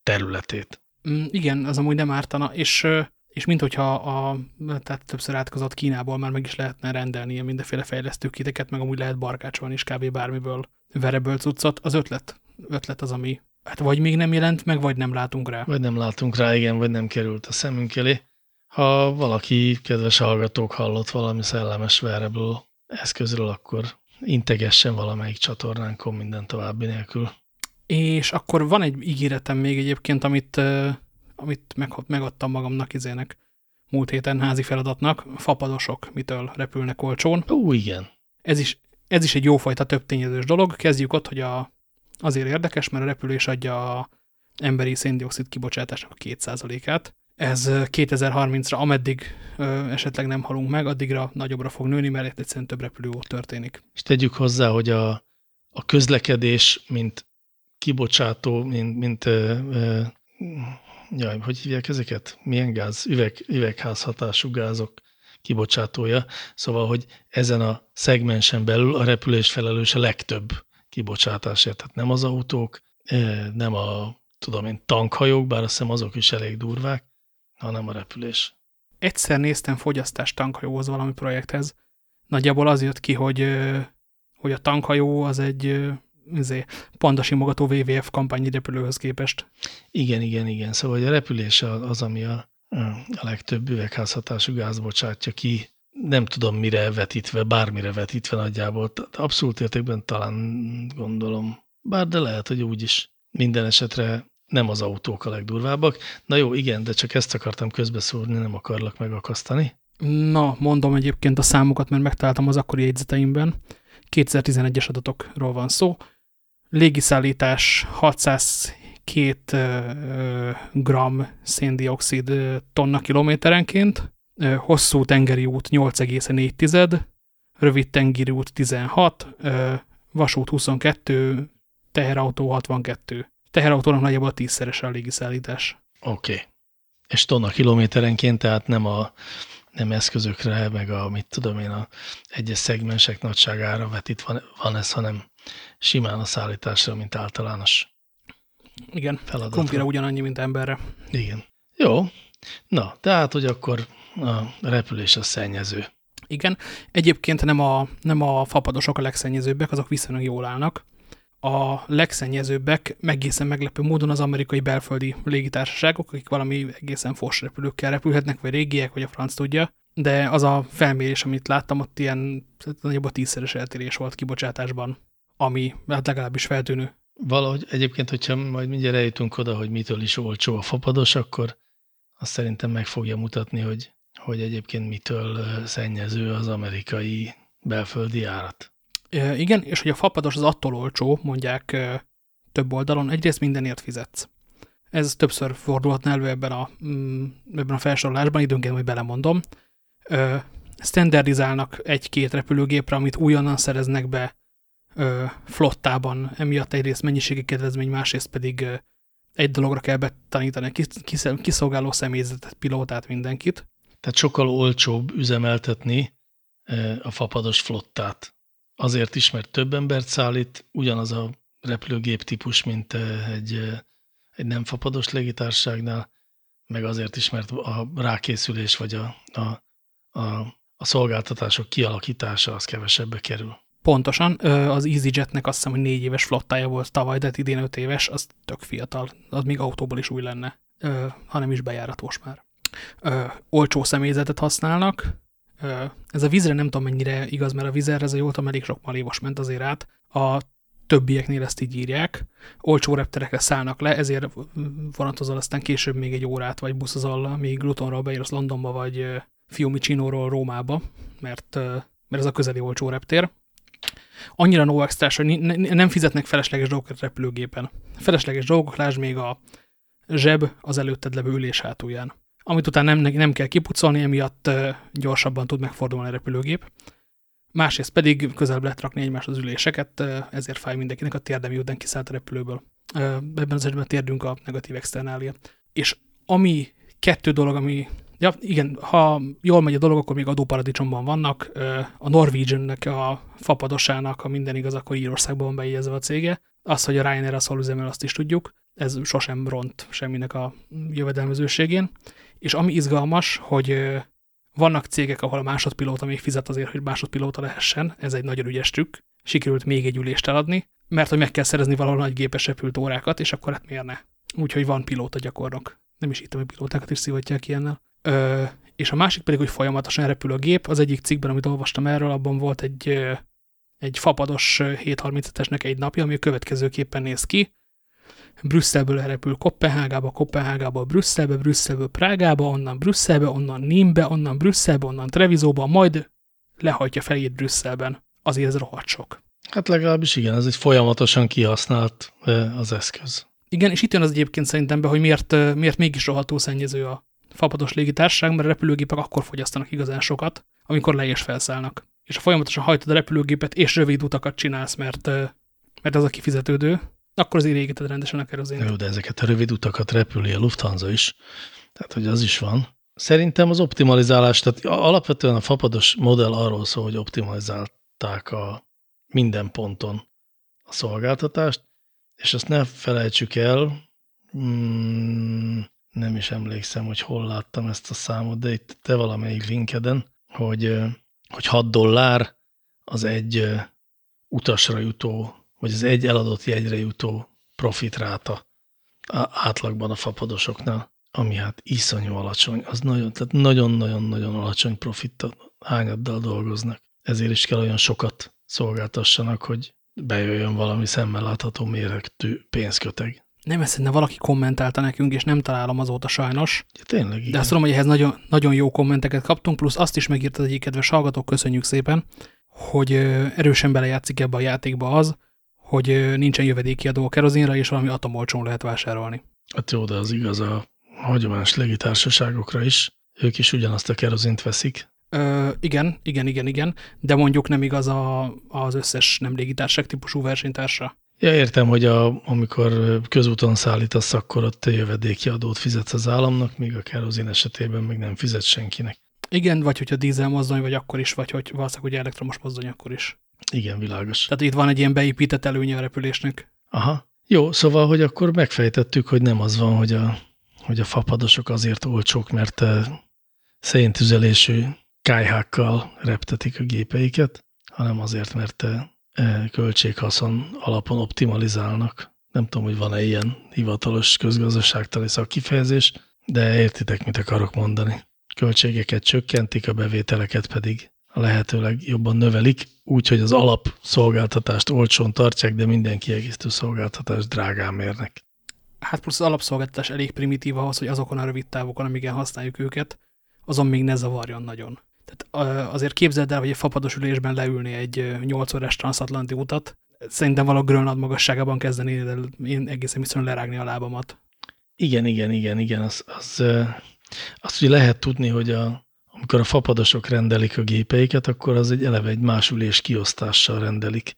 területét. Mm, igen, az amúgy nem ártana, és, és mint hogyha a, tehát többször átkozott Kínából már meg is lehetne rendelni ilyen mindenféle fejlesztőkiteket, meg amúgy lehet barkácsolni is kb. bármiből wearable cuccot. Az ötlet, ötlet az, ami hát vagy még nem jelent meg, vagy nem látunk rá. Vagy nem látunk rá, igen, vagy nem került a szemünk elé. Ha valaki, kedves hallgatók, hallott valami szellemes wearable eszközről, akkor integessen valamelyik csatornánkon minden további nélkül. És akkor van egy ígéretem még egyébként, amit, amit meg, megadtam magamnak izének múlt héten házi feladatnak, fapadosok, mitől repülnek olcsón. Ó, igen. Ez is, ez is egy jófajta több tényezős dolog. Kezdjük ott, hogy a, azért érdekes, mert a repülés adja a emberi széndiokszid kibocsátásnak a 2%-át. Ez 2030-ra, ameddig ö, esetleg nem halunk meg, addigra nagyobbra fog nőni, mert egyszerűen több repülő történik. És tegyük hozzá, hogy a, a közlekedés, mint kibocsátó, mint, mint ö, ö, jaj, hogy hívják ezeket? Milyen gáz? Üveg, üvegházhatású gázok kibocsátója. Szóval, hogy ezen a szegmensen belül a repülés felelős a legtöbb kibocsátásért. Tehát nem az autók, nem a, tudom én, tankhajók, bár azt hiszem azok is elég durvák, hanem a repülés. Egyszer néztem fogyasztás tankhajóhoz valami projekthez. Nagyjából az jött ki, hogy, hogy a tankhajó az egy izé, pandasimogató WWF kampányi repülőhöz képest. Igen, igen, igen. Szóval a repülés az, ami a, a legtöbb üvegházhatású gáz bocsátja ki, nem tudom mire vetítve, bármire vetítve nagyjából. Abszolút értékben talán gondolom. Bár de lehet, hogy úgy is. Minden esetre nem az autók a legdurvábbak. Na jó, igen, de csak ezt akartam közbeszúrni, nem akarlak megakasztani. Na, mondom egyébként a számokat, mert megtaláltam az akkori jegyzeteimben. 2011-es adatokról van szó. Légiszállítás 602 gram széndiokszid tonna kilométerenként, hosszú tengeri út 8,4, rövid tengeri út 16, vasút 22, teherautó 62. Teherautónak nagyjából a tízszeres a légiszállítás. Oké. Okay. És tonna kilométerenként, tehát nem a nem eszközökre, meg a, mit tudom én, a egyes szegmensek nagyságára vetítve van ez, hanem simán a szállításra, mint általános Igen, feladatra. krumplira ugyanannyi, mint emberre. Igen. Jó. Na, tehát, hogy akkor a repülés a szennyező. Igen. Egyébként nem a, nem a fapadosok a legszennyezőbbek, azok viszonylag jól állnak. A legszennyezőbbek egészen meglepő módon az amerikai belföldi légitársaságok, akik valami egészen fos repülőkkel repülhetnek, vagy régiek, vagy a franc tudja, de az a felmérés, amit láttam, ott ilyen nagyobb a tízszeres eltérés volt kibocsátásban, ami hát legalábbis feltűnő. Valahogy egyébként, hogyha majd mindjárt eljutunk oda, hogy mitől is olcsó a fapados, akkor azt szerintem meg fogja mutatni, hogy, hogy egyébként mitől szennyező az amerikai belföldi árat. Igen, és hogy a fapados az attól olcsó, mondják több oldalon, egyrészt mindenért fizetsz. Ez többször fordulhatna elő ebben a, mm, ebben a felsorolásban, időnként majd belemondom. Standardizálnak egy-két repülőgépre, amit újonnan szereznek be flottában, emiatt egyrészt mennyiségi kedvezmény, másrészt pedig egy dologra kell betanítani kiszolgáló személyzetet, pilótát, mindenkit. Tehát sokkal olcsóbb üzemeltetni a fapados flottát. Azért is, mert több embert szállít, ugyanaz a repülőgép típus, mint egy, egy nem fapados légitárságnál, meg azért is, mert a rákészülés vagy a, a, a, a szolgáltatások kialakítása az kevesebbe kerül. Pontosan, az EasyJetnek azt hiszem, hogy négy éves flottája volt tavaly, de idén öt éves, az tök fiatal, az még autóból is új lenne, hanem is bejáratos már. Olcsó személyzetet használnak, ez a vízre nem tudom mennyire igaz, mert a vízerre ez a jól elég sok malévos ment azért át. A többieknél ezt így írják. Olcsó repterekre szállnak le, ezért vonatozol aztán később még egy órát, vagy buszozol, még Lutonról beírsz Londonba, vagy Fiumicino-ról Rómába, mert, mert ez a közeli olcsó reptér annyira no extra hogy nem fizetnek felesleges dolgokat repülőgépen. Felesleges dolgok, lásd még a zseb az előtted levő ülés hátulján. Amit utána nem, nem kell kipucolni, emiatt gyorsabban tud megfordulni a repülőgép. Másrészt pedig közelebb lehet rakni egymáshoz üléseket, ezért fáj mindenkinek a térdem, miután kiszállt a repülőből. Ebben az esetben térdünk a negatív externália. És ami kettő dolog, ami Ja, igen, ha jól megy a dolog, akkor még adóparadicsomban vannak. A Norwegiannek, a fapadosának, ha minden igaz, akkor Írországban van beijezve a cége. Az, hogy a Ryanair az hol üzemel, azt is tudjuk. Ez sosem ront semminek a jövedelmezőségén. És ami izgalmas, hogy vannak cégek, ahol a másodpilóta még fizet azért, hogy másodpilóta lehessen. Ez egy nagyon ügyes trükk. Sikerült még egy ülést eladni, mert hogy meg kell szerezni valahol nagy gépes órákat, és akkor hát miért ne? Úgyhogy van pilóta gyakornok. Nem is hittem, hogy pilótákat is szivatják ilyennel. Ö, és a másik pedig, hogy folyamatosan repül a gép. Az egyik cikkben, amit olvastam erről, abban volt egy, egy fapados 737-esnek egy napja, ami a következőképpen néz ki. Brüsszelből repül Kopenhágába, Kopenhágába, Brüsszelbe, Brüsszelből Prágába, onnan Brüsszelbe, onnan Nimbe, onnan Brüsszelbe, onnan Trevizóba, majd lehajtja felét Brüsszelben. Azért ez rohadt sok. Hát legalábbis igen, ez egy folyamatosan kihasznált az eszköz. Igen, és itt jön az egyébként szerintem be, hogy miért, miért mégis rohadtul szennyező a fapados légitársaság, mert a repülőgépek akkor fogyasztanak igazán sokat, amikor le és felszállnak. És ha folyamatosan hajtod a repülőgépet, és rövid utakat csinálsz, mert, mert az a kifizetődő, akkor az érégeted rendesen a kerozin. Jó, de ezeket a rövid utakat repüli a Lufthansa is, tehát hogy az is van. Szerintem az optimalizálás, tehát alapvetően a fapados modell arról szól, hogy optimalizálták a minden ponton a szolgáltatást, és azt ne felejtsük el, mm, nem is emlékszem, hogy hol láttam ezt a számot, de itt te valamelyik linkeden, hogy, hogy 6 dollár az egy utasra jutó, vagy az egy eladott jegyre jutó profitráta átlagban a fapadosoknál, ami hát iszonyú alacsony, az nagyon, tehát nagyon-nagyon-nagyon alacsony profit hányaddal dolgoznak. Ezért is kell olyan sokat szolgáltassanak, hogy bejöjjön valami szemmel látható méretű pénzköteg. Nem ezt ne valaki kommentálta nekünk, és nem találom azóta sajnos. Ja, tényleg, igen. De azt tudom, hogy ehhez nagyon, nagyon jó kommenteket kaptunk, plusz azt is megírta egyik kedves hallgatók, köszönjük szépen, hogy erősen belejátszik ebbe a játékba az, hogy nincsen jövedékiadó a kerozinra, és valami atomolcsón lehet vásárolni. Hát jó, de az igaz a hagyományos légitársaságokra is. Ők is ugyanazt a kerozint veszik. Ö, igen, igen, igen, igen, de mondjuk nem igaz a, az összes nem légitársaság típusú versenytársa. Ja, értem, hogy a, amikor közúton szállítasz, akkor ott jövedéki adót fizetsz az államnak, míg a kerozin esetében meg nem fizet senkinek. Igen, vagy hogyha dízel mozdony, vagy akkor is, vagy hogy valószínűleg, hogy elektromos mozdony, akkor is. Igen, világos. Tehát itt van egy ilyen beépített előnye a repülésnek. Aha. Jó, szóval, hogy akkor megfejtettük, hogy nem az van, hogy a, hogy a fapadosok azért olcsók, mert széntüzelésű kájhákkal reptetik a gépeiket, hanem azért, mert költséghaszon alapon optimalizálnak. Nem tudom, hogy van-e ilyen hivatalos közgazdaságtali szakkifejezés, de értitek, mit akarok mondani. Költségeket csökkentik, a bevételeket pedig a lehetőleg jobban növelik, úgyhogy az alapszolgáltatást olcsón tartják, de minden kiegészítő szolgáltatást drágán mérnek. Hát plusz az alapszolgáltatás elég primitív ahhoz, hogy azokon a rövid távokon, amiken használjuk őket, azon még ne zavarjon nagyon. Tehát azért képzeld el, hogy egy fapados ülésben leülni egy 8 órás transatlanti utat, szerintem valami Grönland magasságában kezdeni, de én egészen biztosan lerágni a lábamat. Igen, igen, igen, igen. Az, az, azt ugye lehet tudni, hogy a, amikor a fapadosok rendelik a gépeiket, akkor az egy eleve egy más ülés kiosztással rendelik,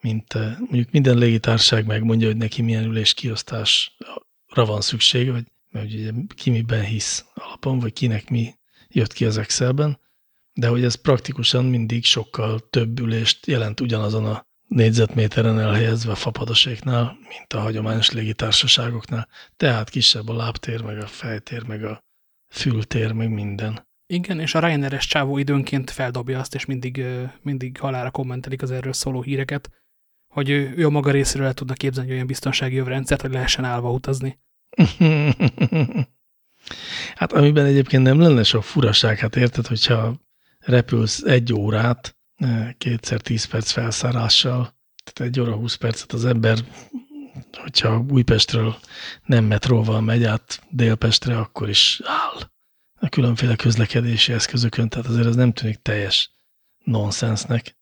mint mondjuk minden légitárság megmondja, hogy neki milyen ülés kiosztásra van szüksége, vagy mert ugye ki miben hisz alapon, vagy kinek mi jött ki az Excelben, de hogy ez praktikusan mindig sokkal több ülést jelent ugyanazon a négyzetméteren elhelyezve a fapadoséknál, mint a hagyományos légitársaságoknál. Tehát kisebb a lábtér, meg a fejtér, meg a fültér, meg minden. Igen, és a Ryanair-es csávó időnként feldobja azt, és mindig, mindig halára kommentelik az erről szóló híreket, hogy ő, a maga részéről el tudna képzelni olyan biztonsági övrendszert, hogy lehessen állva utazni. hát amiben egyébként nem lenne sok furaság, hát érted, hogyha repülsz egy órát, eh, kétszer tíz perc felszállással, tehát egy óra húsz percet az ember, hogyha Újpestről nem metróval megy át Délpestre, akkor is áll a különféle közlekedési eszközökön, tehát azért ez nem tűnik teljes nonsensnek.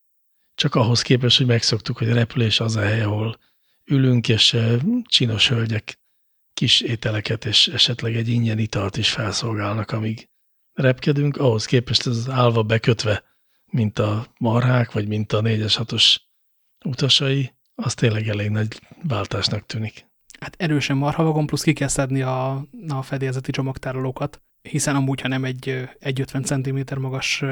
Csak ahhoz képest, hogy megszoktuk, hogy a repülés az a hely, ahol ülünk, és eh, csinos hölgyek kis ételeket és esetleg egy ingyen italt is felszolgálnak, amíg repkedünk, ahhoz képest ez állva bekötve, mint a marhák, vagy mint a 4-es 6-os utasai, az tényleg elég nagy váltásnak tűnik. Hát erősen marhavagon, plusz ki kell szedni a, a fedélzeti csomagtárolókat, hiszen amúgy, ha nem egy, egy 50 cm magas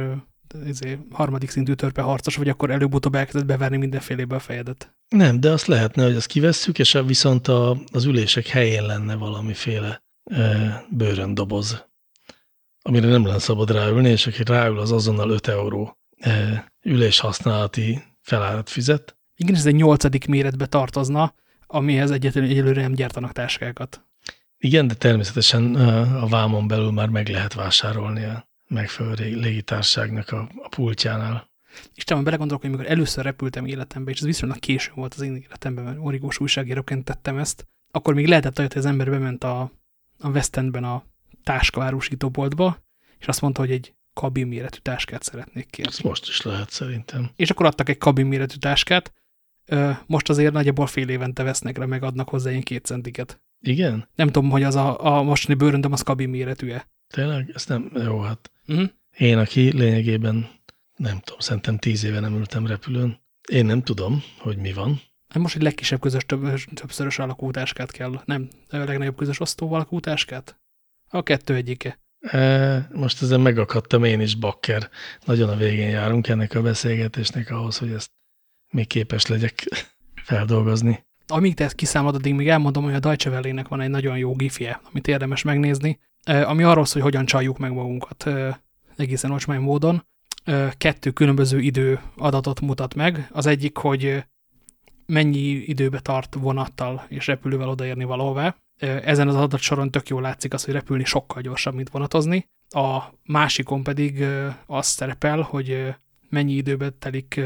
ezért, harmadik szintű törpe harcos, vagy akkor előbb-utóbb elkezdett beverni mindenfélébe a fejedet. Nem, de azt lehetne, hogy azt kivesszük, és viszont a, az ülések helyén lenne valamiféle e, bőröndoboz amire nem lenne szabad ráülni, és aki ráül, az azonnal 5 euró e, üléshasználati felárat fizet. Igen, ez egy nyolcadik méretbe tartozna, amihez egyetlen egyelőre nem gyártanak táskákat. Igen, de természetesen a vámon belül már meg lehet vásárolni a megfelelő légitárságnak a, a pultjánál. Istenem, belegondolok, hogy amikor először repültem életembe, és ez viszonylag késő volt az én életemben, mert origós újságíróként tettem ezt, akkor még lehetett olyat, hogy az ember bement a, a West Endben a táskavárusítóboltba, és azt mondta, hogy egy kabin méretű táskát szeretnék kérni. Ez most is lehet szerintem. És akkor adtak egy kabin méretű táskát, most azért nagyjából fél évente vesznek le, meg adnak hozzá ilyen két centiket. Igen? Nem tudom, hogy az a, a mostani bőröndöm az kabin méretű-e. Tényleg? Ezt nem, jó, hát Uh -huh. én, aki lényegében, nem tudom, szerintem tíz éve nem ültem repülőn, én nem tudom, hogy mi van. Hát most egy legkisebb közös több, többszörös alakútáskát kell, nem, a legnagyobb közös osztó alakútáskát? A kettő egyike. E, most ezen megakadtam én is, bakker. Nagyon a végén járunk ennek a beszélgetésnek ahhoz, hogy ezt még képes legyek feldolgozni. Amíg te ezt kiszámolod, addig még elmondom, hogy a Deutsche Welle-nek van egy nagyon jó gifje, amit érdemes megnézni, ami arról szól, hogy hogyan csaljuk meg magunkat egészen ocsmány módon. Kettő különböző idő adatot mutat meg. Az egyik, hogy mennyi időbe tart vonattal és repülővel odaérni valahová. Ezen az adatsoron tök jól látszik az, hogy repülni sokkal gyorsabb, mint vonatozni. A másikon pedig az szerepel, hogy mennyi időbe telik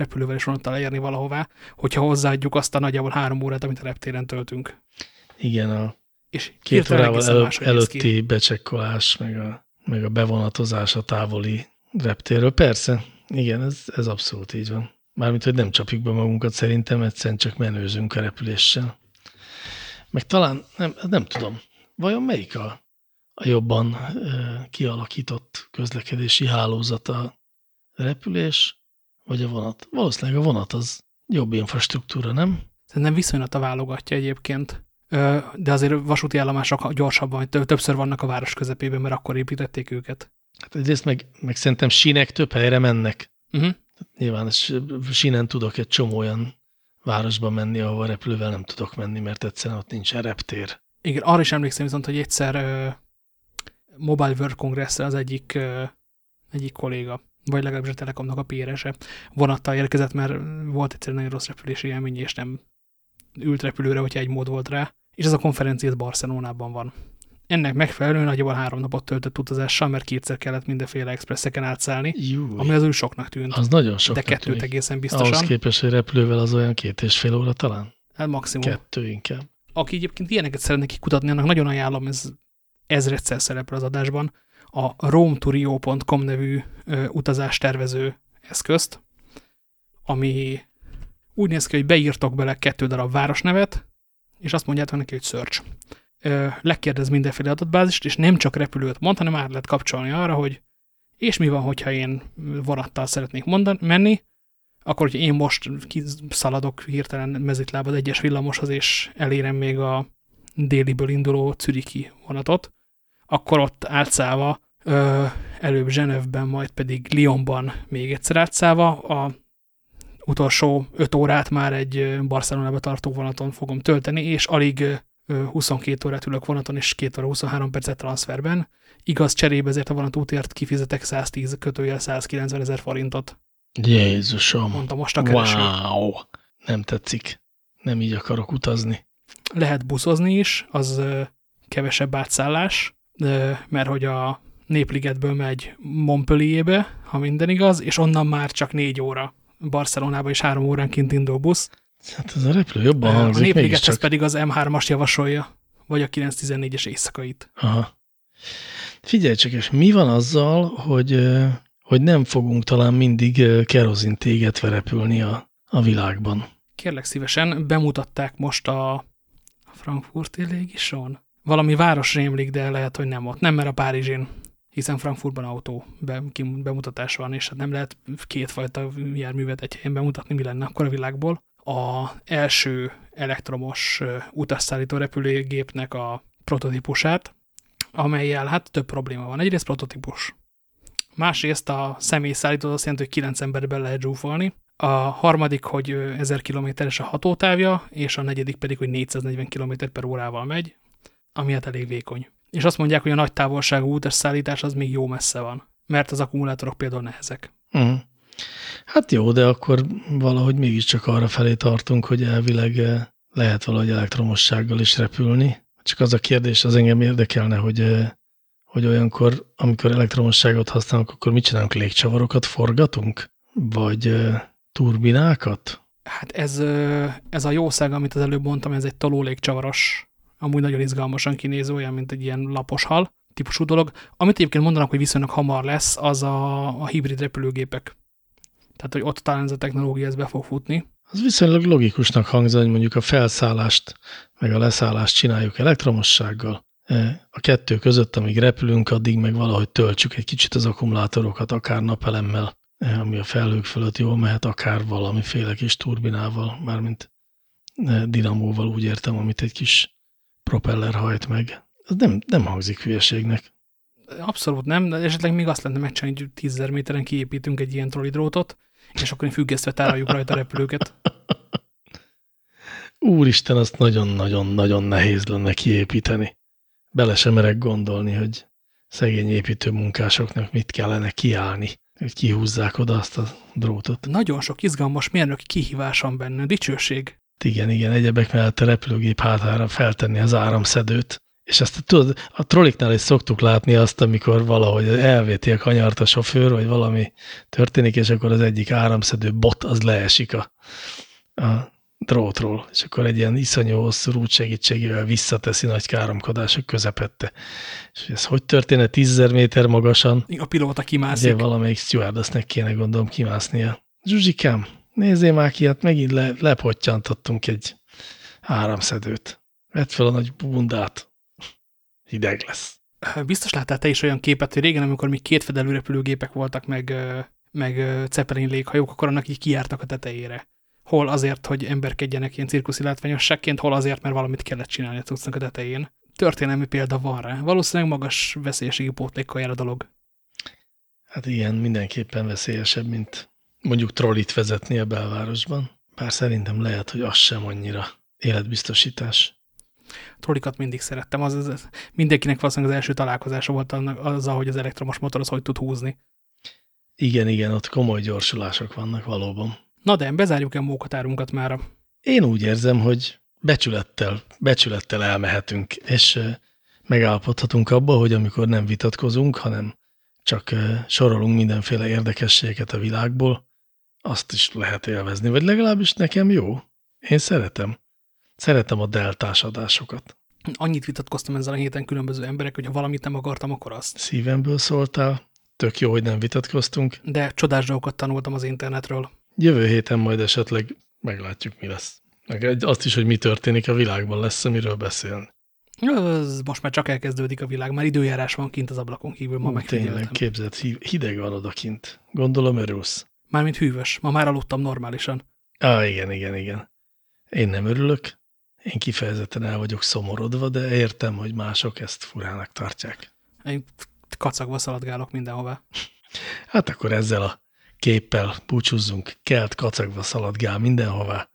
repülővel és vonattal elérni valahová, hogyha hozzáadjuk azt a nagyjából három órát, amit a reptéren töltünk. Igen, a és két órával elő, előtti becsekkolás, meg a, meg a bevonatozás a távoli reptérről. Persze, igen, ez, ez abszolút így van. Mármint, hogy nem csapjuk be magunkat, szerintem egyszerűen csak menőzünk a repüléssel. Meg talán, nem, nem tudom, vajon melyik a, a jobban e, kialakított közlekedési hálózata? Repülés vagy a vonat? Valószínűleg a vonat az jobb infrastruktúra, nem? Szerintem viszonylat a válogatja egyébként. De azért vasúti állomások gyorsabban, többször vannak a város közepében, mert akkor építették őket. Hát egyrészt meg, meg szerintem sínek több helyre mennek. Uh -huh. Nyilván sínen tudok egy csomó olyan városba menni, ahova repülővel nem tudok menni, mert egyszerűen ott nincs reptér. Igen, arra is emlékszem viszont, hogy egyszer uh, Mobile World congress az egyik, uh, egyik kolléga, vagy legalábbis a Telekomnak a PR-ese vonattal érkezett, mert volt egyszer nagyon rossz repülési élmény, és nem ült repülőre, hogyha egy mód volt rá, és ez a konferencia Barcelonában van. Ennek megfelelően nagyjából három napot töltött utazással, mert kétszer kellett mindenféle expresszeken átszállni, Júj, ami az ő soknak tűnt. Az nagyon sok. De kettőt tűnik. egészen biztosan. Ahhoz képest, hogy repülővel az olyan két és fél óra talán? Hát maximum. Kettő inkább. Aki egyébként ilyeneket szeretne kikutatni, annak nagyon ajánlom, ez ezredszer szerepel az adásban, a roamturio.com nevű ö, utázástervező eszközt, ami úgy néz ki, hogy beírtok bele kettő darab városnevet, és azt mondjátok neki, hogy search. Lekérdez mindenféle adatbázist, és nem csak repülőt mond, hanem át lehet kapcsolni arra, hogy és mi van, hogyha én vonattal szeretnék mondani, menni, akkor, hogy én most szaladok hirtelen mezitlábad egyes villamoshoz, és elérem még a déliből induló Czüriki vonatot, akkor ott átszállva, ö, előbb Zsenevben, majd pedig Lyonban még egyszer átszállva, a utolsó 5 órát már egy Barcelonába tartó vonaton fogom tölteni, és alig 22 órát ülök vonaton, és 2 óra 23 percet transferben. Igaz, cserébe ezért a vonatútért kifizetek 110 kötőjel 190 ezer forintot. Jézusom. Mondta most a kereső. Wow. Nem tetszik. Nem így akarok utazni. Lehet buszozni is, az kevesebb átszállás, mert hogy a Népligetből megy Montpellierbe, ha minden igaz, és onnan már csak négy óra Barcelonába és három óránként indul busz. Hát ez a repülő jobban hangzik. A Népligethez csak... pedig az M3-as javasolja, vagy a 914-es éjszakait. Aha. Figyelj csak, és mi van azzal, hogy, hogy nem fogunk talán mindig kerozint égetve repülni a, a világban? Kérlek szívesen, bemutatták most a frankfurti légison. Valami város rémlik, de lehet, hogy nem ott. Nem, mert a Párizsin hiszen Frankfurtban autó be, bemutatás van, és hát nem lehet kétfajta járművet egy helyen bemutatni, mi lenne akkor a világból. A első elektromos utasszállító repülőgépnek a prototípusát, amelyel hát több probléma van. Egyrészt prototípus. Másrészt a személyszállító azt jelenti, hogy 9 emberben lehet zsúfolni. A harmadik, hogy 1000 kilométeres a hatótávja, és a negyedik pedig, hogy 440 km per órával megy, ami hát elég vékony és azt mondják, hogy a nagy távolságú utasszállítás az még jó messze van, mert az akkumulátorok például nehezek. -huh. Hát jó, de akkor valahogy mégiscsak arra felé tartunk, hogy elvileg eh, lehet valahogy elektromossággal is repülni. Csak az a kérdés, az engem érdekelne, hogy, eh, hogy olyankor, amikor elektromosságot használunk, akkor mit csinálunk? Légcsavarokat forgatunk? Vagy eh, turbinákat? Hát ez, ez a jószág, amit az előbb mondtam, ez egy toló légcsavaros amúgy nagyon izgalmasan kinéző, olyan, mint egy ilyen lapos hal típusú dolog. Amit egyébként mondanak, hogy viszonylag hamar lesz, az a, a hibrid repülőgépek. Tehát, hogy ott talán ez a technológia ez be fog futni. Az viszonylag logikusnak hangzik, hogy mondjuk a felszállást meg a leszállást csináljuk elektromossággal. A kettő között, amíg repülünk, addig meg valahogy töltsük egy kicsit az akkumulátorokat, akár napelemmel, ami a felhők fölött jól mehet, akár valamiféle kis turbinával, mármint dinamóval úgy értem, amit egy kis propeller hajt meg. Ez nem, nem hangzik hülyeségnek. Abszolút nem, de esetleg még azt lenne megcsinálni, hogy 10 méteren kiépítünk egy ilyen trollidrótot, és akkor függesztve tároljuk rajta a repülőket. Úristen, azt nagyon-nagyon-nagyon nehéz lenne kiépíteni. Bele sem merek gondolni, hogy szegény építő munkásoknak mit kellene kiállni, hogy kihúzzák oda azt a drótot. Nagyon sok izgalmas mérnöki kihívásom benne, dicsőség. Igen, igen, egyebek mellett a repülőgép hátára feltenni az áramszedőt, és ezt tudod, a trolliknál is szoktuk látni azt, amikor valahogy elvéti a kanyart a sofőr, vagy valami történik, és akkor az egyik áramszedő bot az leesik a, a drótról, és akkor egy ilyen iszonyú hosszú rút segítségével visszateszi nagy káromkodások közepette. És ez hogy történne 10 méter magasan? A pilóta kimászik. Ugye valamelyik stewardessnek kéne gondolom kimásznia. Zsuzsikám, nézzél már ki, hát megint le, lepottyantottunk egy áramszedőt. Vedd fel a nagy bundát hideg lesz. Biztos láttál te is olyan képet, hogy régen, amikor még két fedelő repülőgépek voltak, meg, meg Zeppelin léghajók, akkor annak így kijártak a tetejére. Hol azért, hogy emberkedjenek ilyen cirkuszi látványosságként, hol azért, mert valamit kellett csinálni a cuccnak a tetején. Történelmi példa van rá. Valószínűleg magas veszélyességi pótlékkal jár a dolog. Hát igen, mindenképpen veszélyesebb, mint mondjuk trollit vezetni a belvárosban. Bár szerintem lehet, hogy az sem annyira életbiztosítás trollikat mindig szerettem. Az, az, mindenkinek valószínűleg az első találkozása volt azzal, hogy az elektromos motor az hogy tud húzni. Igen, igen, ott komoly gyorsulások vannak valóban. Na de, bezárjuk-e a mókatárunkat mára? Én úgy érzem, hogy becsülettel, becsülettel elmehetünk, és megállapodhatunk abba, hogy amikor nem vitatkozunk, hanem csak sorolunk mindenféle érdekességet a világból, azt is lehet élvezni, vagy legalábbis nekem jó. Én szeretem. Szeretem a deltás adásokat. Annyit vitatkoztam ezzel a héten különböző emberek, hogy ha valamit nem akartam, akkor azt. Szívemből szóltál. Tök jó, hogy nem vitatkoztunk. De csodás dolgokat tanultam az internetről. Jövő héten majd esetleg meglátjuk, mi lesz. Meg azt is, hogy mi történik a világban lesz, amiről beszélni. Ez most már csak elkezdődik a világ, már időjárás van kint az ablakon kívül, ma megfigyeltem. Tényleg, képzeld, hideg van odakint. Gondolom örülsz. Mármint hűvös, ma már aludtam normálisan. Á, igen, igen, igen. Én nem örülök, én kifejezetten el vagyok szomorodva, de értem, hogy mások ezt furának tartják. Én kacagva szaladgálok mindenhová. Hát akkor ezzel a képpel búcsúzzunk. Kelt kacagva szaladgál mindenhová.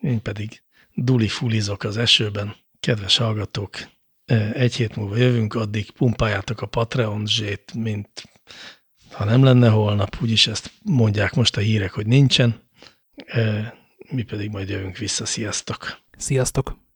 Én pedig duli fulizok az esőben. Kedves hallgatók, e, egy hét múlva jövünk, addig pumpáljátok a Patreon zsét, mint ha nem lenne holnap, úgyis ezt mondják most a hírek, hogy nincsen. E, mi pedig majd jövünk vissza. Sziasztok! Sziasztok!